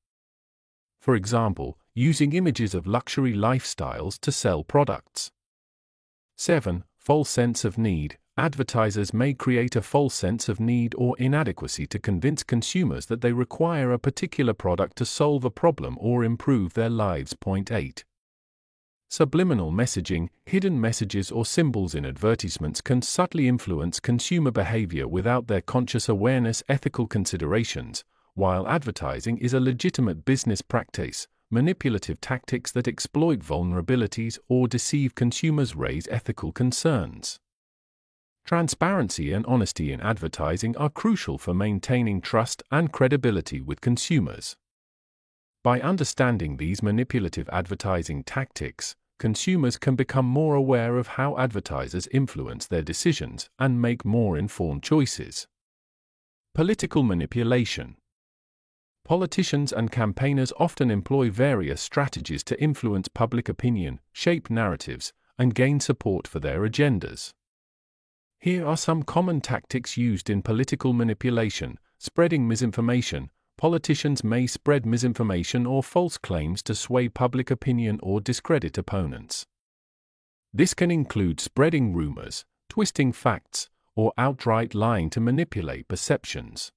For example, using images of luxury lifestyles to sell products. 7. False sense of need. Advertisers may create a false sense of need or inadequacy to convince consumers that they require a particular product to solve a problem or improve their lives. Point 8. subliminal messaging, hidden messages or symbols in advertisements can subtly influence consumer behavior without their conscious awareness ethical considerations. While advertising is a legitimate business practice, manipulative tactics that exploit vulnerabilities or deceive consumers raise ethical concerns. Transparency and honesty in advertising are crucial for maintaining trust and credibility with consumers. By understanding these manipulative advertising tactics, consumers can become more aware of how advertisers influence their decisions and make more informed choices. Political manipulation Politicians and campaigners often employ various strategies to influence public opinion, shape narratives, and gain support for their agendas. Here are some common tactics used in political manipulation spreading misinformation. Politicians may spread misinformation or false claims to sway public opinion or discredit opponents. This can include spreading rumors, twisting facts, or outright lying to manipulate perceptions.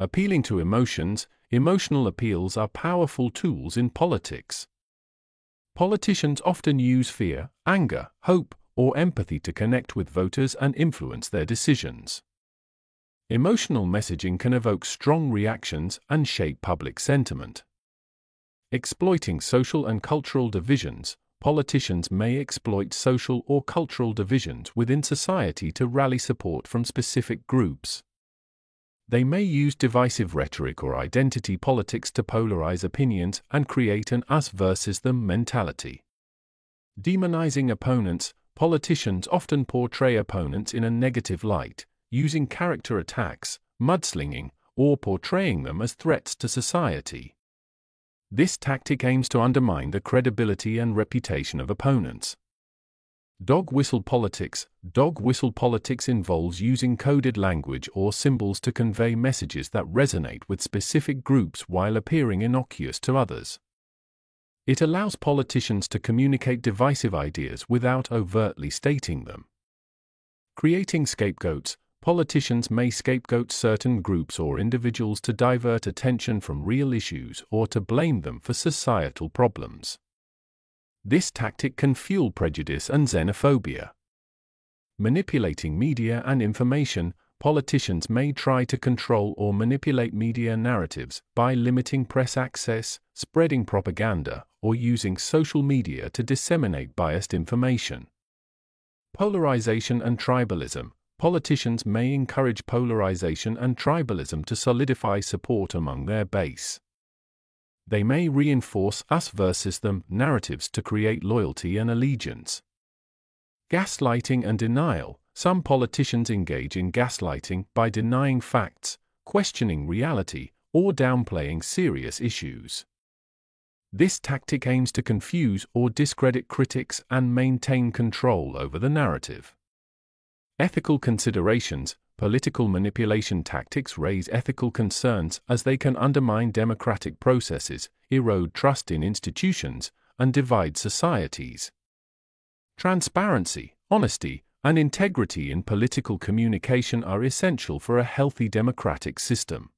Appealing to emotions, emotional appeals are powerful tools in politics. Politicians often use fear, anger, hope, or empathy to connect with voters and influence their decisions. Emotional messaging can evoke strong reactions and shape public sentiment. Exploiting social and cultural divisions, politicians may exploit social or cultural divisions within society to rally support from specific groups. They may use divisive rhetoric or identity politics to polarize opinions and create an us versus them mentality. Demonizing opponents, politicians often portray opponents in a negative light, using character attacks, mudslinging, or portraying them as threats to society. This tactic aims to undermine the credibility and reputation of opponents. Dog whistle politics Dog whistle politics involves using coded language or symbols to convey messages that resonate with specific groups while appearing innocuous to others. It allows politicians to communicate divisive ideas without overtly stating them. Creating scapegoats Politicians may scapegoat certain groups or individuals to divert attention from real issues or to blame them for societal problems. This tactic can fuel prejudice and xenophobia. Manipulating media and information, politicians may try to control or manipulate media narratives by limiting press access, spreading propaganda, or using social media to disseminate biased information. Polarization and tribalism Politicians may encourage polarization and tribalism to solidify support among their base. They may reinforce us versus them narratives to create loyalty and allegiance. Gaslighting and denial Some politicians engage in gaslighting by denying facts, questioning reality, or downplaying serious issues. This tactic aims to confuse or discredit critics and maintain control over the narrative. Ethical considerations political manipulation tactics raise ethical concerns as they can undermine democratic processes, erode trust in institutions, and divide societies. Transparency, honesty, and integrity in political communication are essential for a healthy democratic system.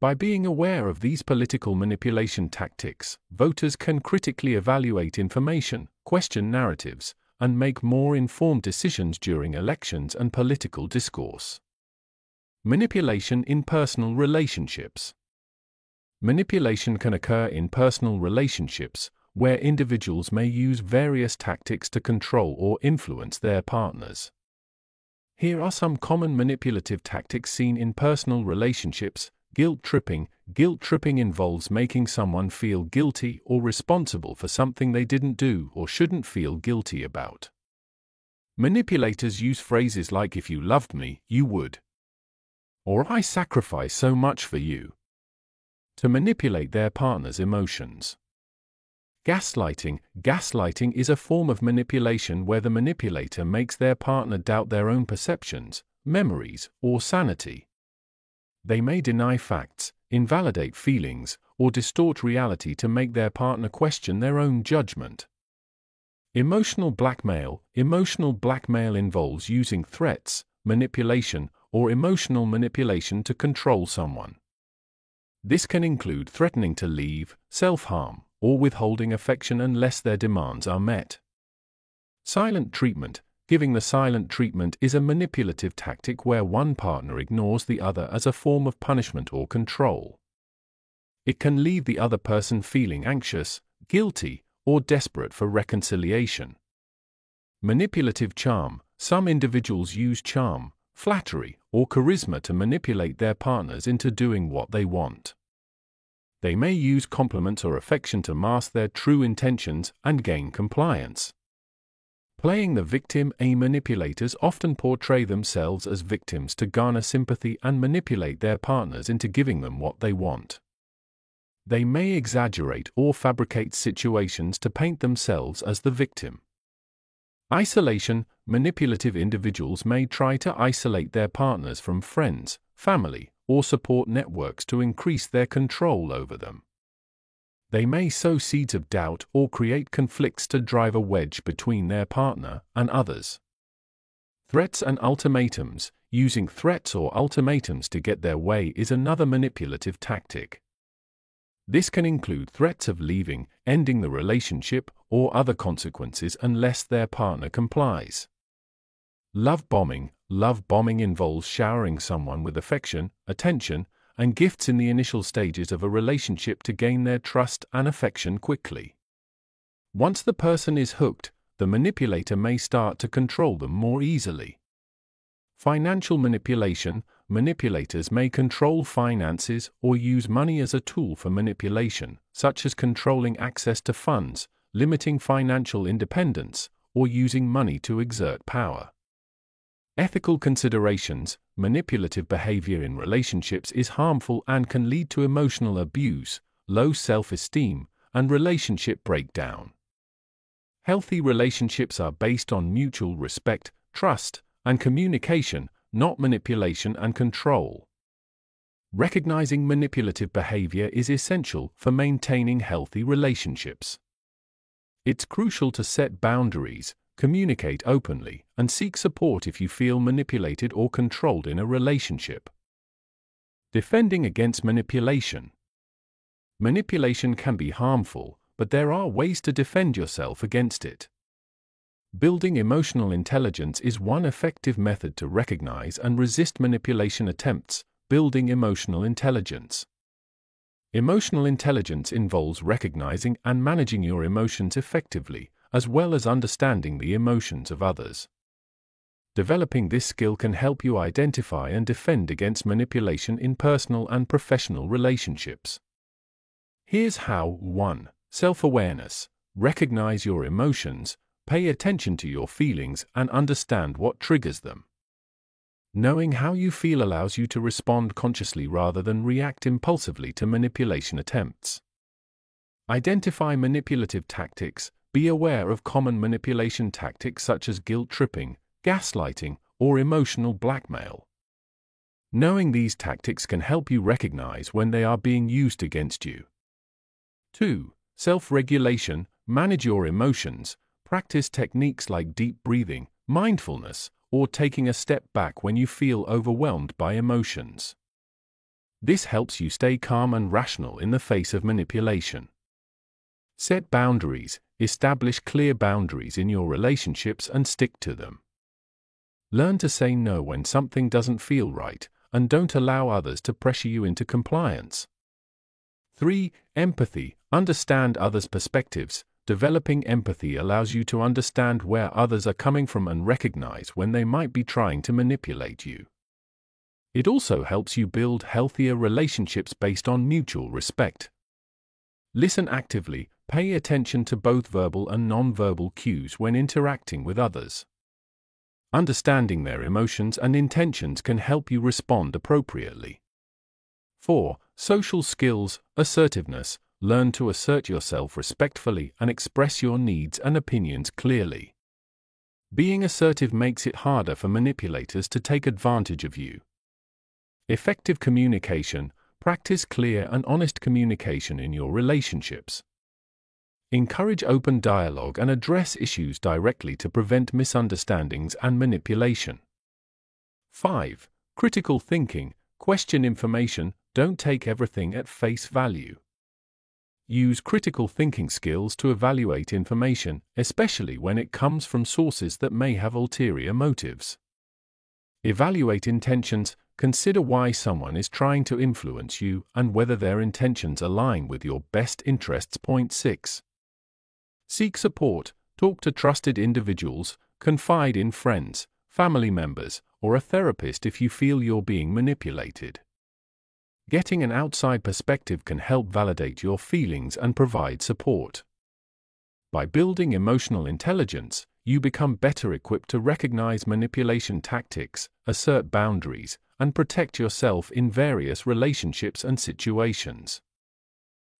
By being aware of these political manipulation tactics, voters can critically evaluate information, question narratives, and make more informed decisions during elections and political discourse. Manipulation in personal relationships. Manipulation can occur in personal relationships, where individuals may use various tactics to control or influence their partners. Here are some common manipulative tactics seen in personal relationships guilt tripping, Guilt tripping involves making someone feel guilty or responsible for something they didn't do or shouldn't feel guilty about. Manipulators use phrases like if you loved me, you would. Or I sacrifice so much for you. To manipulate their partner's emotions. Gaslighting Gaslighting is a form of manipulation where the manipulator makes their partner doubt their own perceptions, memories, or sanity. They may deny facts, invalidate feelings, or distort reality to make their partner question their own judgment. Emotional blackmail Emotional blackmail involves using threats, manipulation, or emotional manipulation to control someone. This can include threatening to leave, self harm, or withholding affection unless their demands are met. Silent treatment Giving the silent treatment is a manipulative tactic where one partner ignores the other as a form of punishment or control. It can leave the other person feeling anxious, guilty, or desperate for reconciliation. Manipulative charm Some individuals use charm, flattery, or charisma to manipulate their partners into doing what they want. They may use compliments or affection to mask their true intentions and gain compliance. Playing the victim, a manipulators often portray themselves as victims to garner sympathy and manipulate their partners into giving them what they want. They may exaggerate or fabricate situations to paint themselves as the victim. Isolation Manipulative individuals may try to isolate their partners from friends, family, or support networks to increase their control over them. They may sow seeds of doubt or create conflicts to drive a wedge between their partner and others. Threats and ultimatums Using threats or ultimatums to get their way is another manipulative tactic. This can include threats of leaving, ending the relationship, or other consequences unless their partner complies. Love bombing Love bombing involves showering someone with affection, attention, and gifts in the initial stages of a relationship to gain their trust and affection quickly. Once the person is hooked, the manipulator may start to control them more easily. Financial manipulation Manipulators may control finances or use money as a tool for manipulation, such as controlling access to funds, limiting financial independence, or using money to exert power. Ethical considerations manipulative behavior in relationships is harmful and can lead to emotional abuse, low self esteem, and relationship breakdown. Healthy relationships are based on mutual respect, trust, and communication, not manipulation and control. Recognizing manipulative behavior is essential for maintaining healthy relationships. It's crucial to set boundaries, communicate openly, and seek support if you feel manipulated or controlled in a relationship. Defending against manipulation. Manipulation can be harmful, but there are ways to defend yourself against it. Building emotional intelligence is one effective method to recognize and resist manipulation attempts, building emotional intelligence. Emotional intelligence involves recognizing and managing your emotions effectively, as well as understanding the emotions of others. Developing this skill can help you identify and defend against manipulation in personal and professional relationships. Here's how 1. Self awareness. Recognize your emotions, pay attention to your feelings, and understand what triggers them. Knowing how you feel allows you to respond consciously rather than react impulsively to manipulation attempts. Identify manipulative tactics, be aware of common manipulation tactics such as guilt tripping, gaslighting, or emotional blackmail. Knowing these tactics can help you recognize when they are being used against you. 2. Self regulation Manage your emotions. Practice techniques like deep breathing, mindfulness, or taking a step back when you feel overwhelmed by emotions. This helps you stay calm and rational in the face of manipulation. Set boundaries, establish clear boundaries in your relationships and stick to them. Learn to say no when something doesn't feel right, and don't allow others to pressure you into compliance. 3. Empathy. Understand others' perspectives. Developing empathy allows you to understand where others are coming from and recognize when they might be trying to manipulate you. It also helps you build healthier relationships based on mutual respect. Listen actively, Pay attention to both verbal and nonverbal cues when interacting with others. Understanding their emotions and intentions can help you respond appropriately. 4. Social skills, assertiveness. Learn to assert yourself respectfully and express your needs and opinions clearly. Being assertive makes it harder for manipulators to take advantage of you. Effective communication. Practice clear and honest communication in your relationships. Encourage open dialogue and address issues directly to prevent misunderstandings and manipulation. 5. Critical thinking. Question information, don't take everything at face value. Use critical thinking skills to evaluate information, especially when it comes from sources that may have ulterior motives. Evaluate intentions, consider why someone is trying to influence you and whether their intentions align with your best interests. Point 6. Seek support, talk to trusted individuals, confide in friends, family members, or a therapist if you feel you're being manipulated. Getting an outside perspective can help validate your feelings and provide support. By building emotional intelligence, you become better equipped to recognize manipulation tactics, assert boundaries, and protect yourself in various relationships and situations.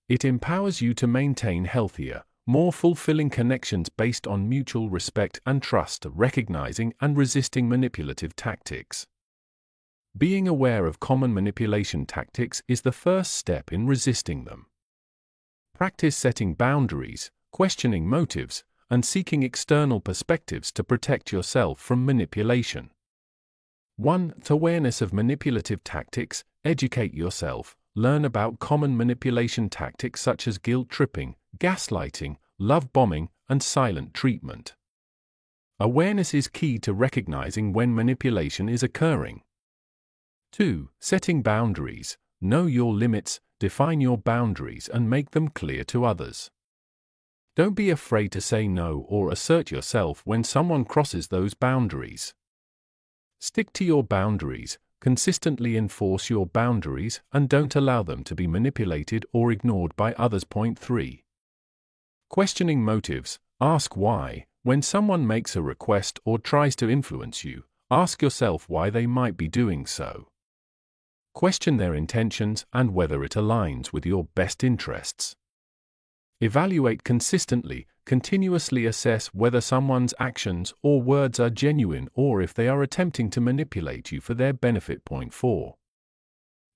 It empowers you to maintain healthier, more fulfilling connections based on mutual respect and trust, recognizing and resisting manipulative tactics. Being aware of common manipulation tactics is the first step in resisting them. Practice setting boundaries, questioning motives, and seeking external perspectives to protect yourself from manipulation. 1. Awareness of manipulative tactics, educate yourself, learn about common manipulation tactics such as guilt tripping, gaslighting, love bombing, and silent treatment. Awareness is key to recognizing when manipulation is occurring. 2. Setting boundaries. Know your limits, define your boundaries, and make them clear to others. Don't be afraid to say no or assert yourself when someone crosses those boundaries. Stick to your boundaries, consistently enforce your boundaries, and don't allow them to be manipulated or ignored by others. Point 3. Questioning motives. Ask why. When someone makes a request or tries to influence you, ask yourself why they might be doing so. Question their intentions and whether it aligns with your best interests. Evaluate consistently, continuously assess whether someone's actions or words are genuine or if they are attempting to manipulate you for their benefit. Point 4.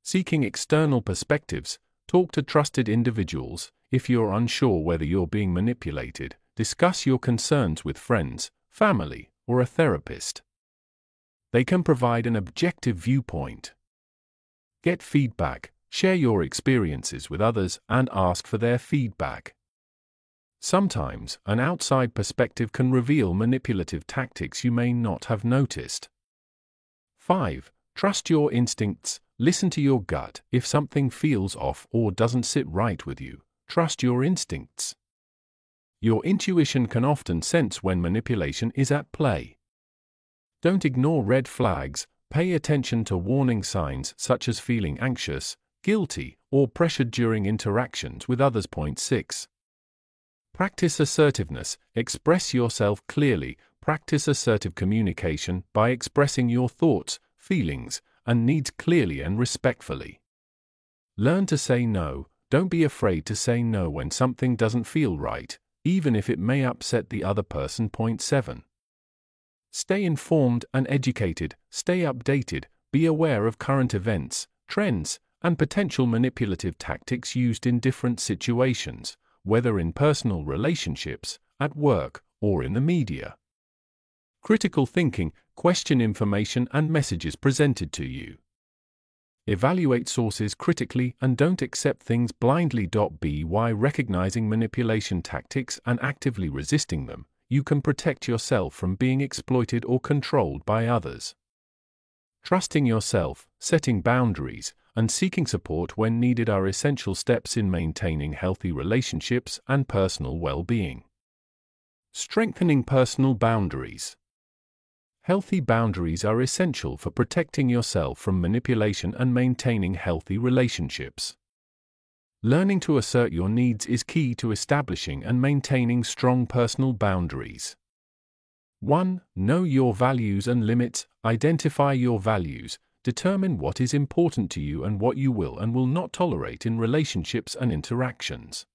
Seeking external perspectives, talk to trusted individuals. If you're unsure whether you're being manipulated, discuss your concerns with friends, family, or a therapist. They can provide an objective viewpoint. Get feedback, share your experiences with others, and ask for their feedback. Sometimes, an outside perspective can reveal manipulative tactics you may not have noticed. 5. Trust your instincts, listen to your gut. If something feels off or doesn't sit right with you, trust your instincts. Your intuition can often sense when manipulation is at play. Don't ignore red flags, Pay attention to warning signs such as feeling anxious, guilty, or pressured during interactions with others. Point 6. Practice assertiveness, express yourself clearly, practice assertive communication by expressing your thoughts, feelings, and needs clearly and respectfully. Learn to say no, don't be afraid to say no when something doesn't feel right, even if it may upset the other person. Point 7. Stay informed and educated, stay updated, be aware of current events, trends, and potential manipulative tactics used in different situations, whether in personal relationships, at work, or in the media. Critical thinking, question information and messages presented to you. Evaluate sources critically and don't accept things blindly. By recognizing manipulation tactics and actively resisting them, you can protect yourself from being exploited or controlled by others. Trusting yourself, setting boundaries, and seeking support when needed are essential steps in maintaining healthy relationships and personal well being. Strengthening personal boundaries. Healthy boundaries are essential for protecting yourself from manipulation and maintaining healthy relationships. Learning to assert your needs is key to establishing and maintaining strong personal boundaries. 1. Know your values and limits, identify your values, determine what is important to you and what you will and will not tolerate in relationships and interactions.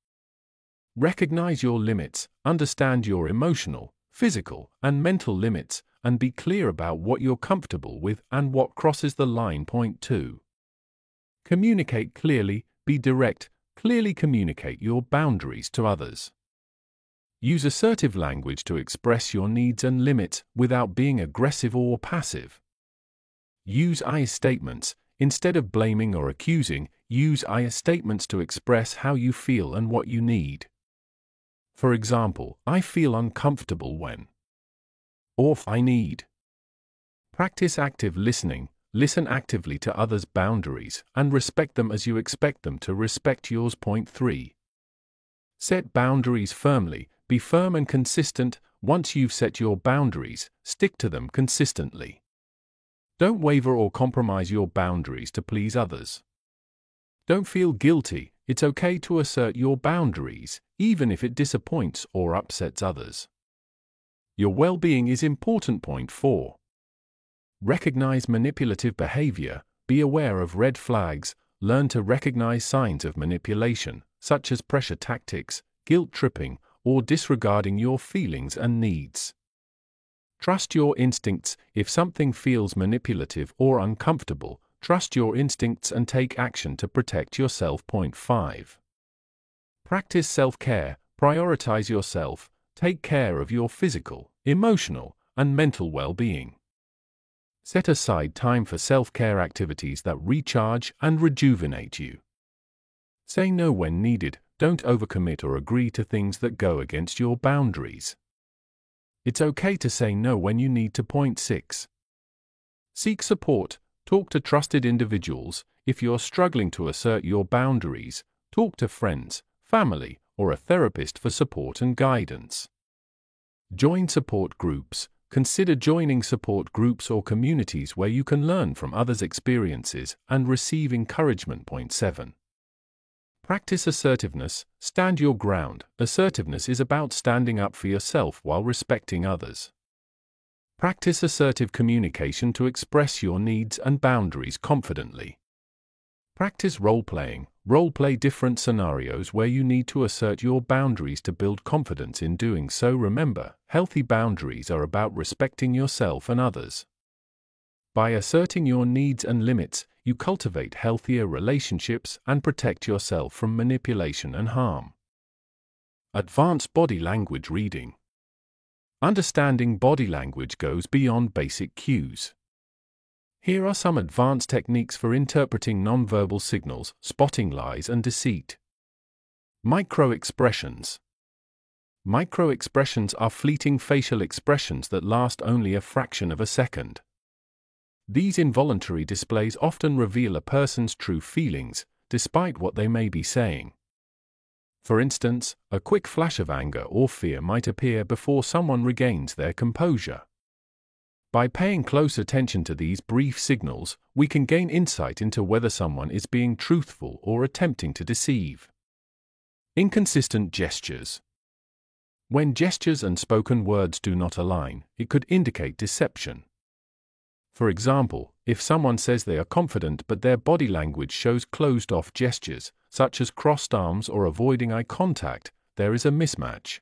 Recognize your limits, understand your emotional, physical, and mental limits, and be clear about what you're comfortable with and what crosses the line. Point 2. Communicate clearly, be direct, Clearly communicate your boundaries to others. Use assertive language to express your needs and limits without being aggressive or passive. Use I statements. Instead of blaming or accusing, use I statements to express how you feel and what you need. For example, I feel uncomfortable when. Or I need. Practice active listening, listen actively to others' boundaries, and respect them as you expect them to respect yours. Point 3. Set boundaries firmly, be firm and consistent. Once you've set your boundaries, stick to them consistently. Don't waver or compromise your boundaries to please others. Don't feel guilty, it's okay to assert your boundaries, even if it disappoints or upsets others. Your well being is important. Point 4. Recognize manipulative behavior, be aware of red flags, learn to recognize signs of manipulation, such as pressure tactics, guilt tripping, or disregarding your feelings and needs. Trust your instincts. If something feels manipulative or uncomfortable, trust your instincts and take action to protect yourself. Point 5. Practice self care, prioritize yourself, take care of your physical, emotional, and mental well being. Set aside time for self care activities that recharge and rejuvenate you. Say no when needed, don't overcommit or agree to things that go against your boundaries. It's okay to say no when you need to. Point 6. Seek support, talk to trusted individuals. If you're struggling to assert your boundaries, talk to friends, family, or a therapist for support and guidance. Join support groups, Consider joining support groups or communities where you can learn from others' experiences and receive encouragement. Point 7. Practice assertiveness, stand your ground. Assertiveness is about standing up for yourself while respecting others. Practice assertive communication to express your needs and boundaries confidently. Practice role playing, Role play different scenarios where you need to assert your boundaries to build confidence in doing so. Remember, healthy boundaries are about respecting yourself and others. By asserting your needs and limits, you cultivate healthier relationships and protect yourself from manipulation and harm. Advanced Body Language Reading Understanding body language goes beyond basic cues. Here are some advanced techniques for interpreting nonverbal signals, spotting lies and deceit. Micro-expressions. Micro-expressions are fleeting facial expressions that last only a fraction of a second. These involuntary displays often reveal a person's true feelings, despite what they may be saying. For instance, a quick flash of anger or fear might appear before someone regains their composure. By paying close attention to these brief signals, we can gain insight into whether someone is being truthful or attempting to deceive. Inconsistent gestures. When gestures and spoken words do not align, it could indicate deception. For example, if someone says they are confident but their body language shows closed off gestures, such as crossed arms or avoiding eye contact, there is a mismatch.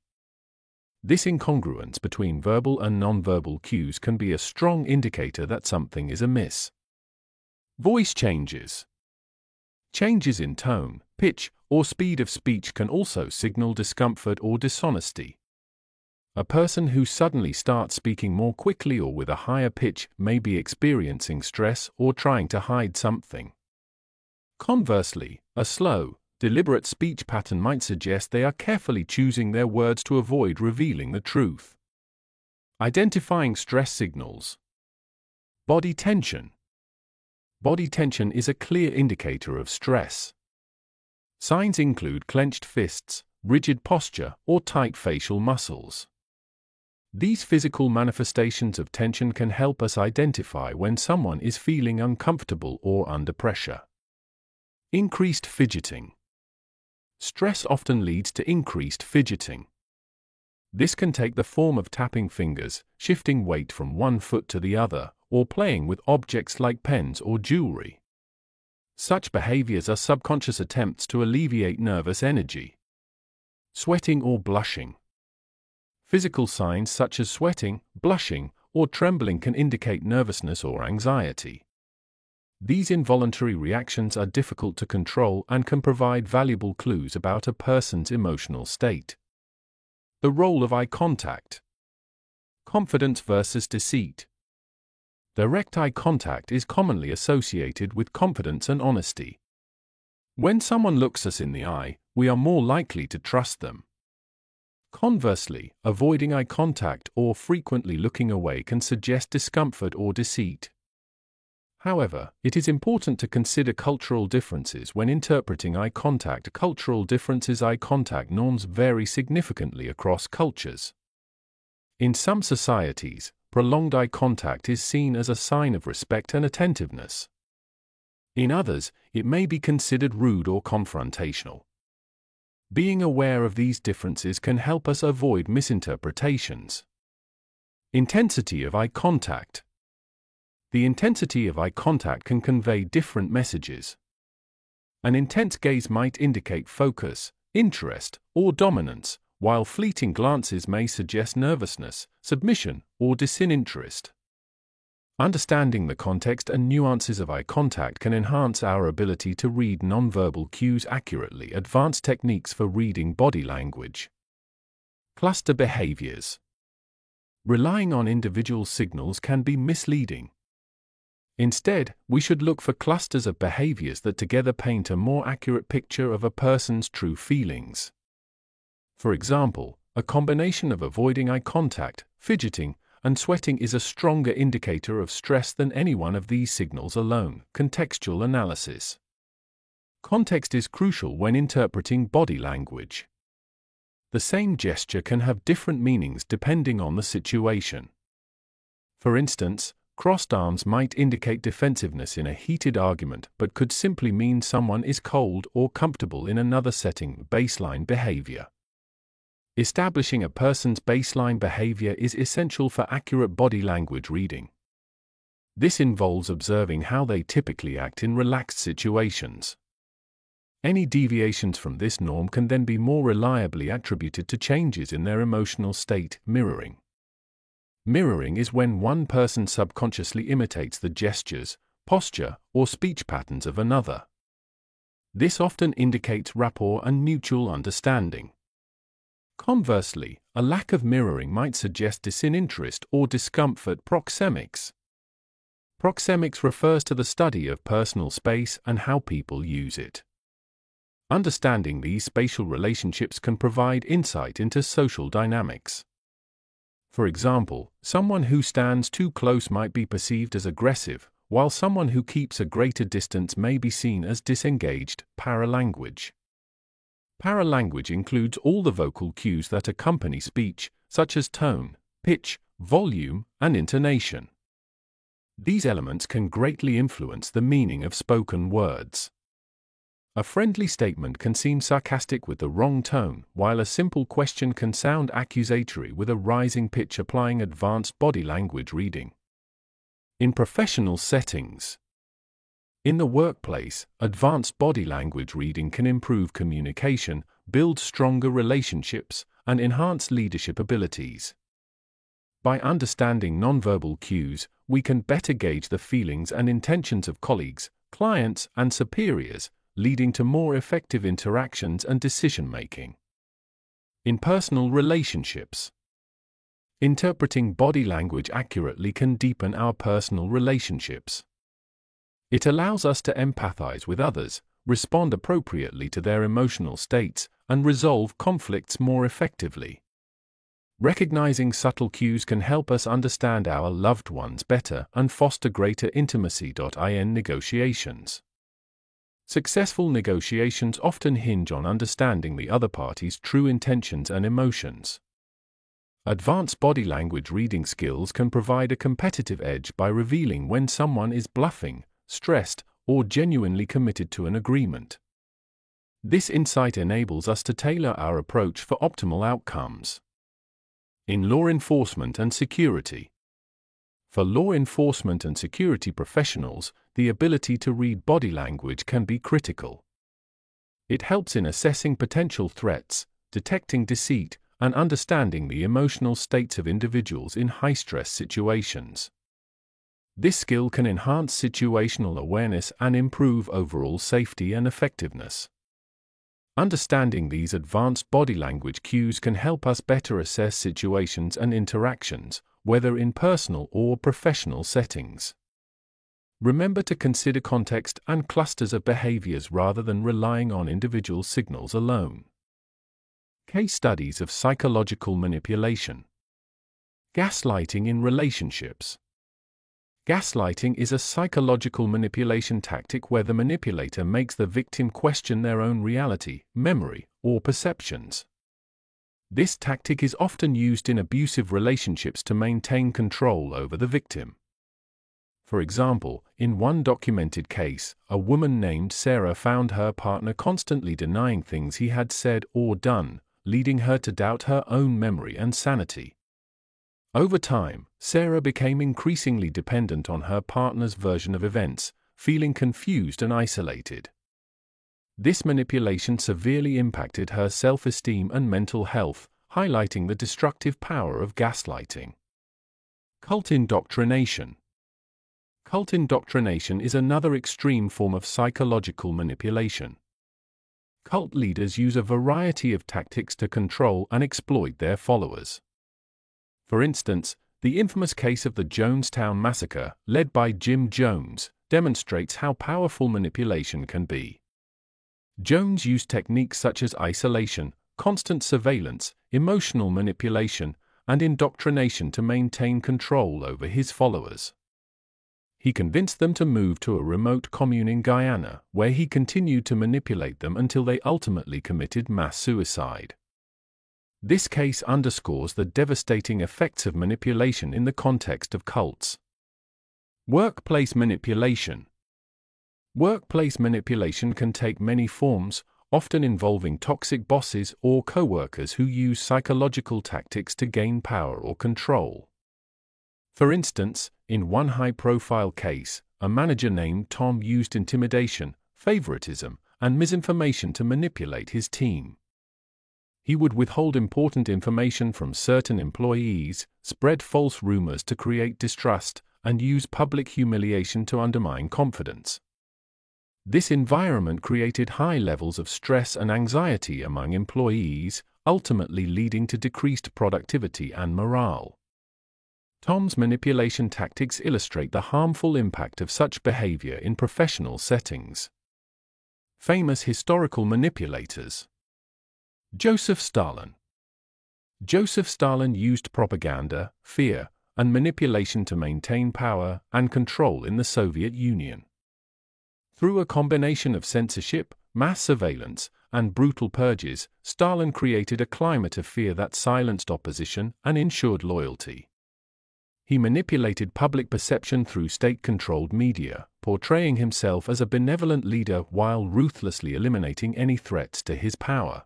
This incongruence between verbal and nonverbal cues can be a strong indicator that something is amiss. Voice changes. Changes in tone, pitch, or speed of speech can also signal discomfort or dishonesty. A person who suddenly starts speaking more quickly or with a higher pitch may be experiencing stress or trying to hide something. Conversely, a slow, deliberate speech pattern might suggest they are carefully choosing their words to avoid revealing the truth. Identifying stress signals. Body tension. Body tension is a clear indicator of stress. Signs include clenched fists, rigid posture, or tight facial muscles. These physical manifestations of tension can help us identify when someone is feeling uncomfortable or under pressure. Increased fidgeting. Stress often leads to increased fidgeting. This can take the form of tapping fingers, shifting weight from one foot to the other, or playing with objects like pens or jewelry. Such behaviors are subconscious attempts to alleviate nervous energy. Sweating or blushing. Physical signs such as sweating, blushing, or trembling can indicate nervousness or anxiety. These involuntary reactions are difficult to control and can provide valuable clues about a person's emotional state. The role of eye contact. Confidence versus deceit. Direct eye contact is commonly associated with confidence and honesty. When someone looks us in the eye, we are more likely to trust them. Conversely, avoiding eye contact or frequently looking away can suggest discomfort or deceit. However, it is important to consider cultural differences when interpreting eye contact. Cultural differences eye contact norms vary significantly across cultures. In some societies, prolonged eye contact is seen as a sign of respect and attentiveness. In others, it may be considered rude or confrontational. Being aware of these differences can help us avoid misinterpretations. Intensity of eye contact. The intensity of eye contact can convey different messages. An intense gaze might indicate focus, interest, or dominance, while fleeting glances may suggest nervousness, submission, or disinterest. Understanding the context and nuances of eye contact can enhance our ability to read nonverbal cues accurately. Advanced techniques for reading body language. Cluster behaviors. Relying on individual signals can be misleading. Instead, we should look for clusters of behaviors that together paint a more accurate picture of a person's true feelings. For example, a combination of avoiding eye contact, fidgeting, and sweating is a stronger indicator of stress than any one of these signals alone. Contextual analysis. Context is crucial when interpreting body language. The same gesture can have different meanings depending on the situation. For instance, crossed arms might indicate defensiveness in a heated argument but could simply mean someone is cold or comfortable in another setting. Baseline behavior. Establishing a person's baseline behavior is essential for accurate body language reading. This involves observing how they typically act in relaxed situations. Any deviations from this norm can then be more reliably attributed to changes in their emotional state, mirroring. Mirroring is when one person subconsciously imitates the gestures, posture, or speech patterns of another. This often indicates rapport and mutual understanding. Conversely, a lack of mirroring might suggest disinterest or discomfort proxemics. Proxemics refers to the study of personal space and how people use it. Understanding these spatial relationships can provide insight into social dynamics. For example, someone who stands too close might be perceived as aggressive, while someone who keeps a greater distance may be seen as disengaged, paralanguage. Paralanguage includes all the vocal cues that accompany speech, such as tone, pitch, volume, and intonation. These elements can greatly influence the meaning of spoken words. A friendly statement can seem sarcastic with the wrong tone, while a simple question can sound accusatory with a rising pitch applying advanced body language reading. In professional settings, in the workplace, advanced body language reading can improve communication, build stronger relationships, and enhance leadership abilities. By understanding nonverbal cues, we can better gauge the feelings and intentions of colleagues, clients, and superiors, leading to more effective interactions and decision making. In personal relationships, interpreting body language accurately can deepen our personal relationships. It allows us to empathize with others, respond appropriately to their emotional states, and resolve conflicts more effectively. Recognizing subtle cues can help us understand our loved ones better and foster greater intimacy. In negotiations. Successful negotiations often hinge on understanding the other party's true intentions and emotions. Advanced body language reading skills can provide a competitive edge by revealing when someone is bluffing, stressed, or genuinely committed to an agreement. This insight enables us to tailor our approach for optimal outcomes. In law enforcement and security, for law enforcement and security professionals, the ability to read body language can be critical. It helps in assessing potential threats, detecting deceit, and understanding the emotional states of individuals in high stress situations. This skill can enhance situational awareness and improve overall safety and effectiveness. Understanding these advanced body language cues can help us better assess situations and interactions, whether in personal or professional settings. Remember to consider context and clusters of behaviors rather than relying on individual signals alone. Case studies of psychological manipulation. Gaslighting in relationships. Gaslighting is a psychological manipulation tactic where the manipulator makes the victim question their own reality, memory, or perceptions. This tactic is often used in abusive relationships to maintain control over the victim. For example, in one documented case, a woman named Sarah found her partner constantly denying things he had said or done, leading her to doubt her own memory and sanity. Over time, Sarah became increasingly dependent on her partner's version of events, feeling confused and isolated. This manipulation severely impacted her self esteem and mental health, highlighting the destructive power of gaslighting. Cult indoctrination. Cult indoctrination is another extreme form of psychological manipulation. Cult leaders use a variety of tactics to control and exploit their followers. For instance, the infamous case of the Jonestown Massacre, led by Jim Jones, demonstrates how powerful manipulation can be. Jones used techniques such as isolation, constant surveillance, emotional manipulation, and indoctrination to maintain control over his followers he convinced them to move to a remote commune in Guyana, where he continued to manipulate them until they ultimately committed mass suicide. This case underscores the devastating effects of manipulation in the context of cults. Workplace manipulation. Workplace manipulation can take many forms, often involving toxic bosses or co-workers who use psychological tactics to gain power or control. For instance, in one high profile case, a manager named Tom used intimidation, favoritism, and misinformation to manipulate his team. He would withhold important information from certain employees, spread false rumors to create distrust, and use public humiliation to undermine confidence. This environment created high levels of stress and anxiety among employees, ultimately leading to decreased productivity and morale. Tom's manipulation tactics illustrate the harmful impact of such behavior in professional settings. Famous historical manipulators Joseph Stalin Joseph Stalin used propaganda, fear, and manipulation to maintain power and control in the Soviet Union. Through a combination of censorship, mass surveillance, and brutal purges, Stalin created a climate of fear that silenced opposition and ensured loyalty. He manipulated public perception through state controlled media, portraying himself as a benevolent leader while ruthlessly eliminating any threats to his power.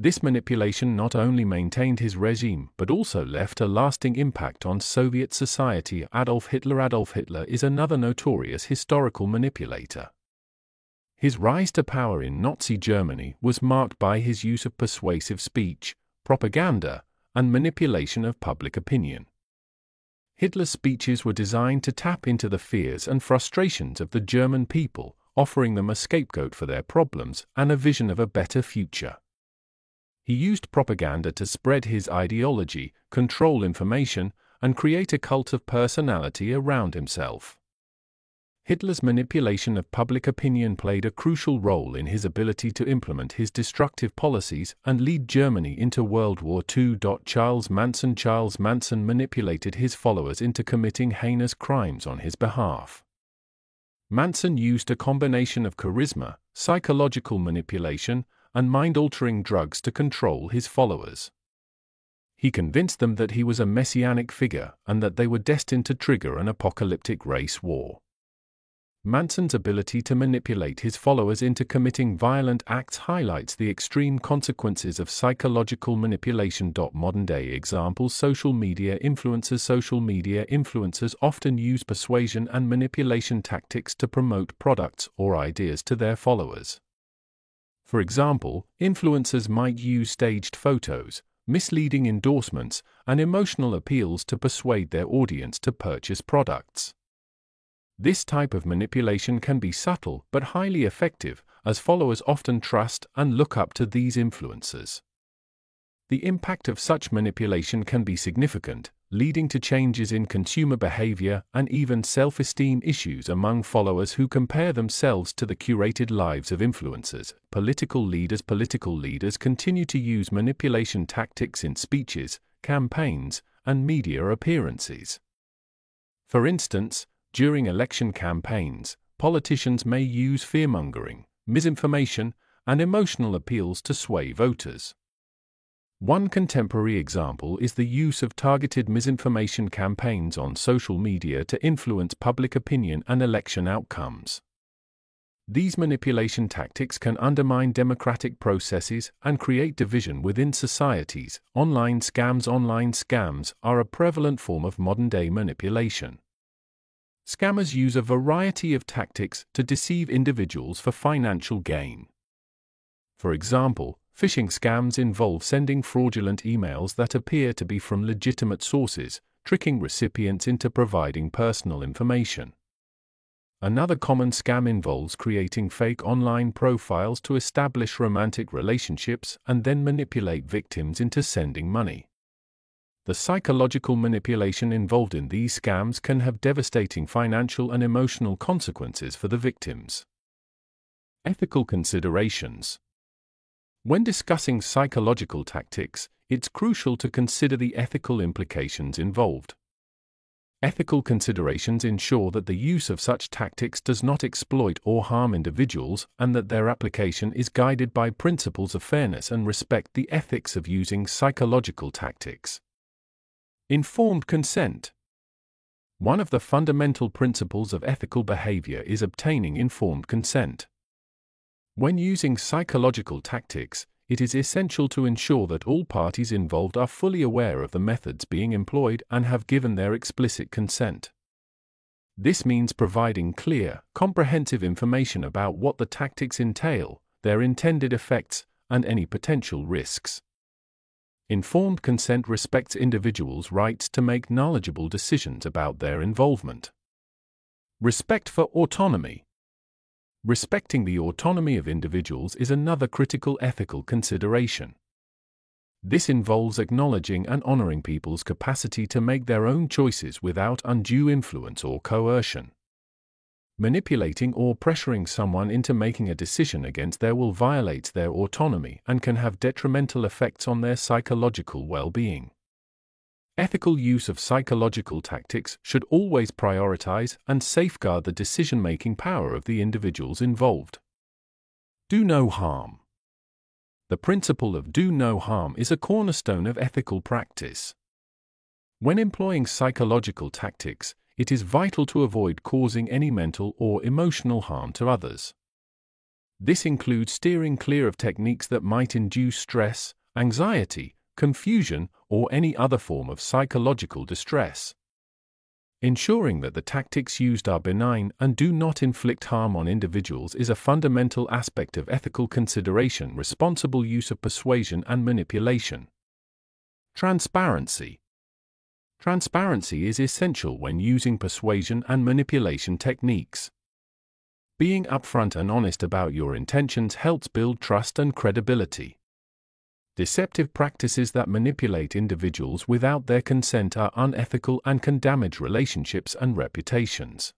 This manipulation not only maintained his regime but also left a lasting impact on Soviet society. Adolf Hitler Adolf Hitler is another notorious historical manipulator. His rise to power in Nazi Germany was marked by his use of persuasive speech, propaganda, and manipulation of public opinion. Hitler's speeches were designed to tap into the fears and frustrations of the German people, offering them a scapegoat for their problems and a vision of a better future. He used propaganda to spread his ideology, control information, and create a cult of personality around himself. Hitler's manipulation of public opinion played a crucial role in his ability to implement his destructive policies and lead Germany into World War II. Charles Manson Charles Manson manipulated his followers into committing heinous crimes on his behalf. Manson used a combination of charisma, psychological manipulation, and mind altering drugs to control his followers. He convinced them that he was a messianic figure and that they were destined to trigger an apocalyptic race war. Manson's ability to manipulate his followers into committing violent acts highlights the extreme consequences of psychological manipulation. Modern day examples Social media influencers Social media influencers often use persuasion and manipulation tactics to promote products or ideas to their followers. For example, influencers might use staged photos, misleading endorsements, and emotional appeals to persuade their audience to purchase products. This type of manipulation can be subtle but highly effective, as followers often trust and look up to these influencers. The impact of such manipulation can be significant, leading to changes in consumer behavior and even self esteem issues among followers who compare themselves to the curated lives of influencers. Political leaders Political leaders continue to use manipulation tactics in speeches, campaigns, and media appearances. For instance, during election campaigns, politicians may use fearmongering, misinformation, and emotional appeals to sway voters. One contemporary example is the use of targeted misinformation campaigns on social media to influence public opinion and election outcomes. These manipulation tactics can undermine democratic processes and create division within societies. Online scams Online scams are a prevalent form of modern day manipulation. Scammers use a variety of tactics to deceive individuals for financial gain. For example, Phishing scams involve sending fraudulent emails that appear to be from legitimate sources, tricking recipients into providing personal information. Another common scam involves creating fake online profiles to establish romantic relationships and then manipulate victims into sending money. The psychological manipulation involved in these scams can have devastating financial and emotional consequences for the victims. Ethical considerations when discussing psychological tactics, it's crucial to consider the ethical implications involved. Ethical considerations ensure that the use of such tactics does not exploit or harm individuals and that their application is guided by principles of fairness and respect the ethics of using psychological tactics. Informed consent. One of the fundamental principles of ethical behavior is obtaining informed consent. When using psychological tactics, it is essential to ensure that all parties involved are fully aware of the methods being employed and have given their explicit consent. This means providing clear, comprehensive information about what the tactics entail, their intended effects, and any potential risks. Informed consent respects individuals' rights to make knowledgeable decisions about their involvement. Respect for autonomy. Respecting the autonomy of individuals is another critical ethical consideration. This involves acknowledging and honoring people's capacity to make their own choices without undue influence or coercion. Manipulating or pressuring someone into making a decision against their will violates their autonomy and can have detrimental effects on their psychological well being. Ethical use of psychological tactics should always prioritize and safeguard the decision making power of the individuals involved. Do no harm. The principle of do no harm is a cornerstone of ethical practice. When employing psychological tactics, it is vital to avoid causing any mental or emotional harm to others. This includes steering clear of techniques that might induce stress, anxiety, confusion, or any other form of psychological distress. Ensuring that the tactics used are benign and do not inflict harm on individuals is a fundamental aspect of ethical consideration, responsible use of persuasion and manipulation. Transparency. Transparency is essential when using persuasion and manipulation techniques. Being upfront and honest about your intentions helps build trust and credibility. Deceptive practices that manipulate individuals without their consent are unethical and can damage relationships and reputations.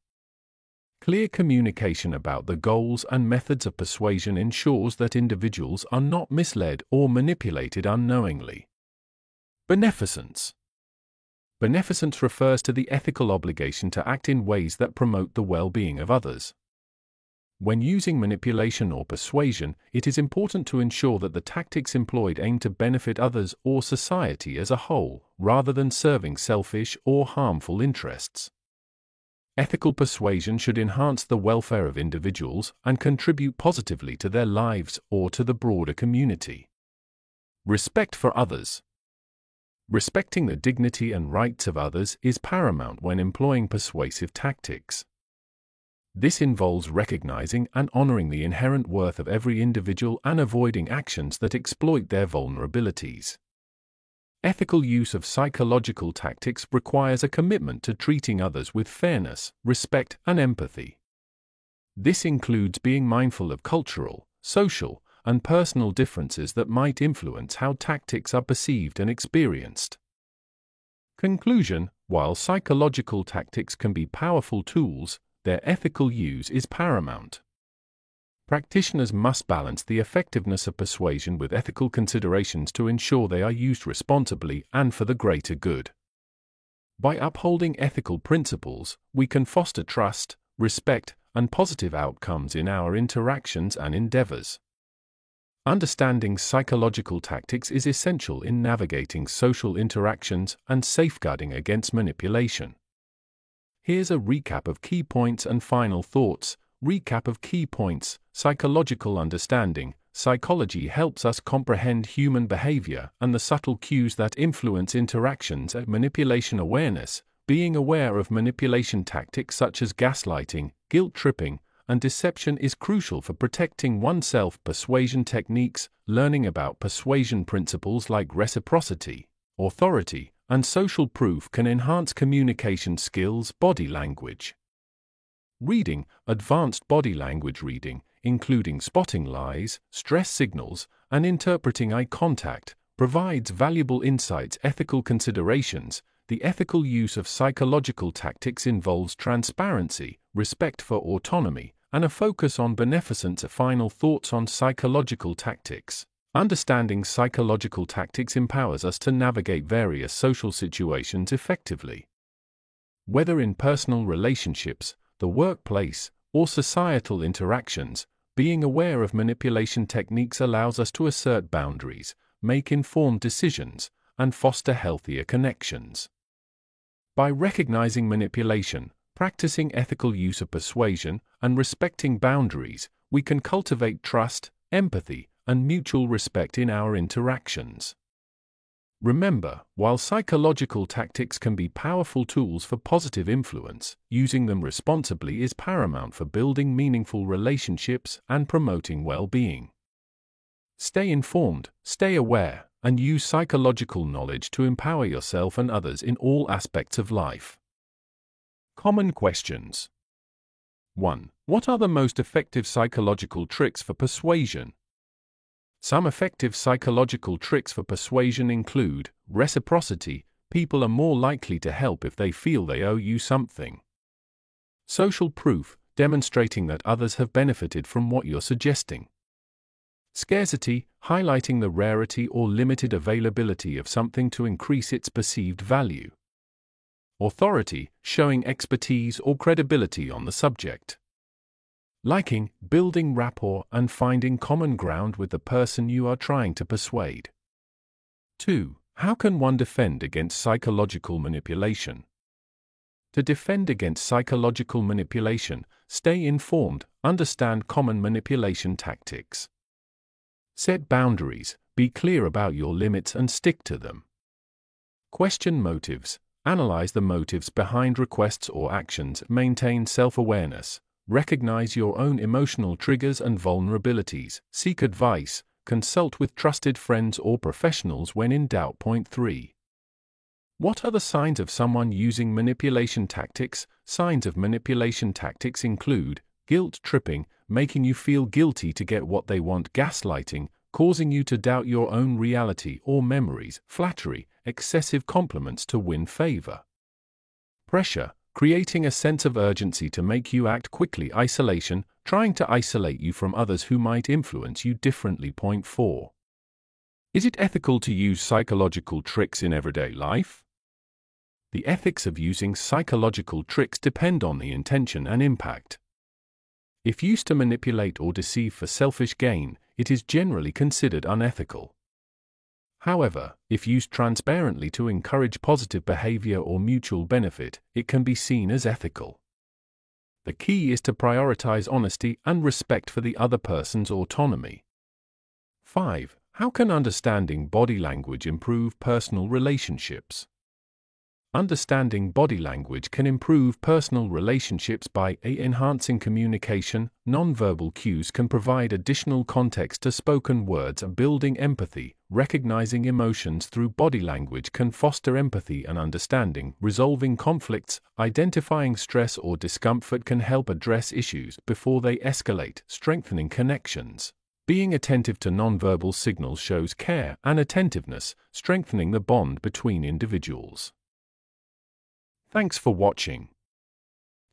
Clear communication about the goals and methods of persuasion ensures that individuals are not misled or manipulated unknowingly. Beneficence Beneficence refers to the ethical obligation to act in ways that promote the well being of others. When using manipulation or persuasion, it is important to ensure that the tactics employed aim to benefit others or society as a whole, rather than serving selfish or harmful interests. Ethical persuasion should enhance the welfare of individuals and contribute positively to their lives or to the broader community. Respect for others. Respecting the dignity and rights of others is paramount when employing persuasive tactics. This involves recognizing and honoring the inherent worth of every individual and avoiding actions that exploit their vulnerabilities. Ethical use of psychological tactics requires a commitment to treating others with fairness, respect, and empathy. This includes being mindful of cultural, social, and personal differences that might influence how tactics are perceived and experienced. Conclusion While psychological tactics can be powerful tools, their ethical use is paramount. Practitioners must balance the effectiveness of persuasion with ethical considerations to ensure they are used responsibly and for the greater good. By upholding ethical principles, we can foster trust, respect, and positive outcomes in our interactions and endeavors. Understanding psychological tactics is essential in navigating social interactions and safeguarding against manipulation. Here's a recap of key points and final thoughts. Recap of key points Psychological understanding. Psychology helps us comprehend human behavior and the subtle cues that influence interactions. Manipulation awareness. Being aware of manipulation tactics such as gaslighting, guilt tripping, and deception is crucial for protecting oneself. Persuasion techniques, learning about persuasion principles like reciprocity, authority, and social proof can enhance communication skills. Body language. Reading, advanced body language reading, including spotting lies, stress signals, and interpreting eye contact, provides valuable insights. Ethical considerations, the ethical use of psychological tactics involves transparency, respect for autonomy, and a focus on beneficence. Final thoughts on psychological tactics. Understanding psychological tactics empowers us to navigate various social situations effectively. Whether in personal relationships, the workplace, or societal interactions, being aware of manipulation techniques allows us to assert boundaries, make informed decisions, and foster healthier connections. By recognizing manipulation, practicing ethical use of persuasion, and respecting boundaries, we can cultivate trust, empathy, and mutual respect in our interactions. Remember, while psychological tactics can be powerful tools for positive influence, using them responsibly is paramount for building meaningful relationships and promoting well being. Stay informed, stay aware, and use psychological knowledge to empower yourself and others in all aspects of life. Common questions 1. What are the most effective psychological tricks for persuasion? Some effective psychological tricks for persuasion include reciprocity, people are more likely to help if they feel they owe you something. Social proof, demonstrating that others have benefited from what you're suggesting. Scarcity, highlighting the rarity or limited availability of something to increase its perceived value. Authority, showing expertise or credibility on the subject. Liking, building rapport and finding common ground with the person you are trying to persuade. 2. How can one defend against psychological manipulation? To defend against psychological manipulation, stay informed, understand common manipulation tactics. Set boundaries, be clear about your limits and stick to them. Question motives, analyze the motives behind requests or actions, maintain self awareness, recognize your own emotional triggers and vulnerabilities, seek advice, consult with trusted friends or professionals when in doubt. Point 3. What are the signs of someone using manipulation tactics? Signs of manipulation tactics include guilt tripping, making you feel guilty to get what they want, gaslighting, causing you to doubt your own reality or memories, flattery, excessive compliments to win favor. Pressure, creating a sense of urgency to make you act quickly, isolation, trying to isolate you from others who might influence you differently. Point 4. Is it ethical to use psychological tricks in everyday life? The ethics of using psychological tricks depend on the intention and impact. If used to manipulate or deceive for selfish gain, it is generally considered unethical. However, if used transparently to encourage positive behavior or mutual benefit, it can be seen as ethical. The key is to prioritize honesty and respect for the other person's autonomy. 5. How can understanding body language improve personal relationships? Understanding body language can improve personal relationships by a. enhancing communication. Nonverbal cues can provide additional context to spoken words and building empathy. Recognizing emotions through body language can foster empathy and understanding. Resolving conflicts, identifying stress or discomfort can help address issues before they escalate. Strengthening connections. Being attentive to nonverbal signals shows care and attentiveness, strengthening the bond between individuals. Thanks for watching.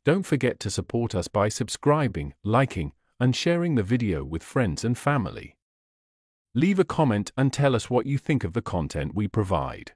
Don't forget to support us by subscribing, liking, and sharing the video with friends and family. Leave a comment and tell us what you think of the content we provide.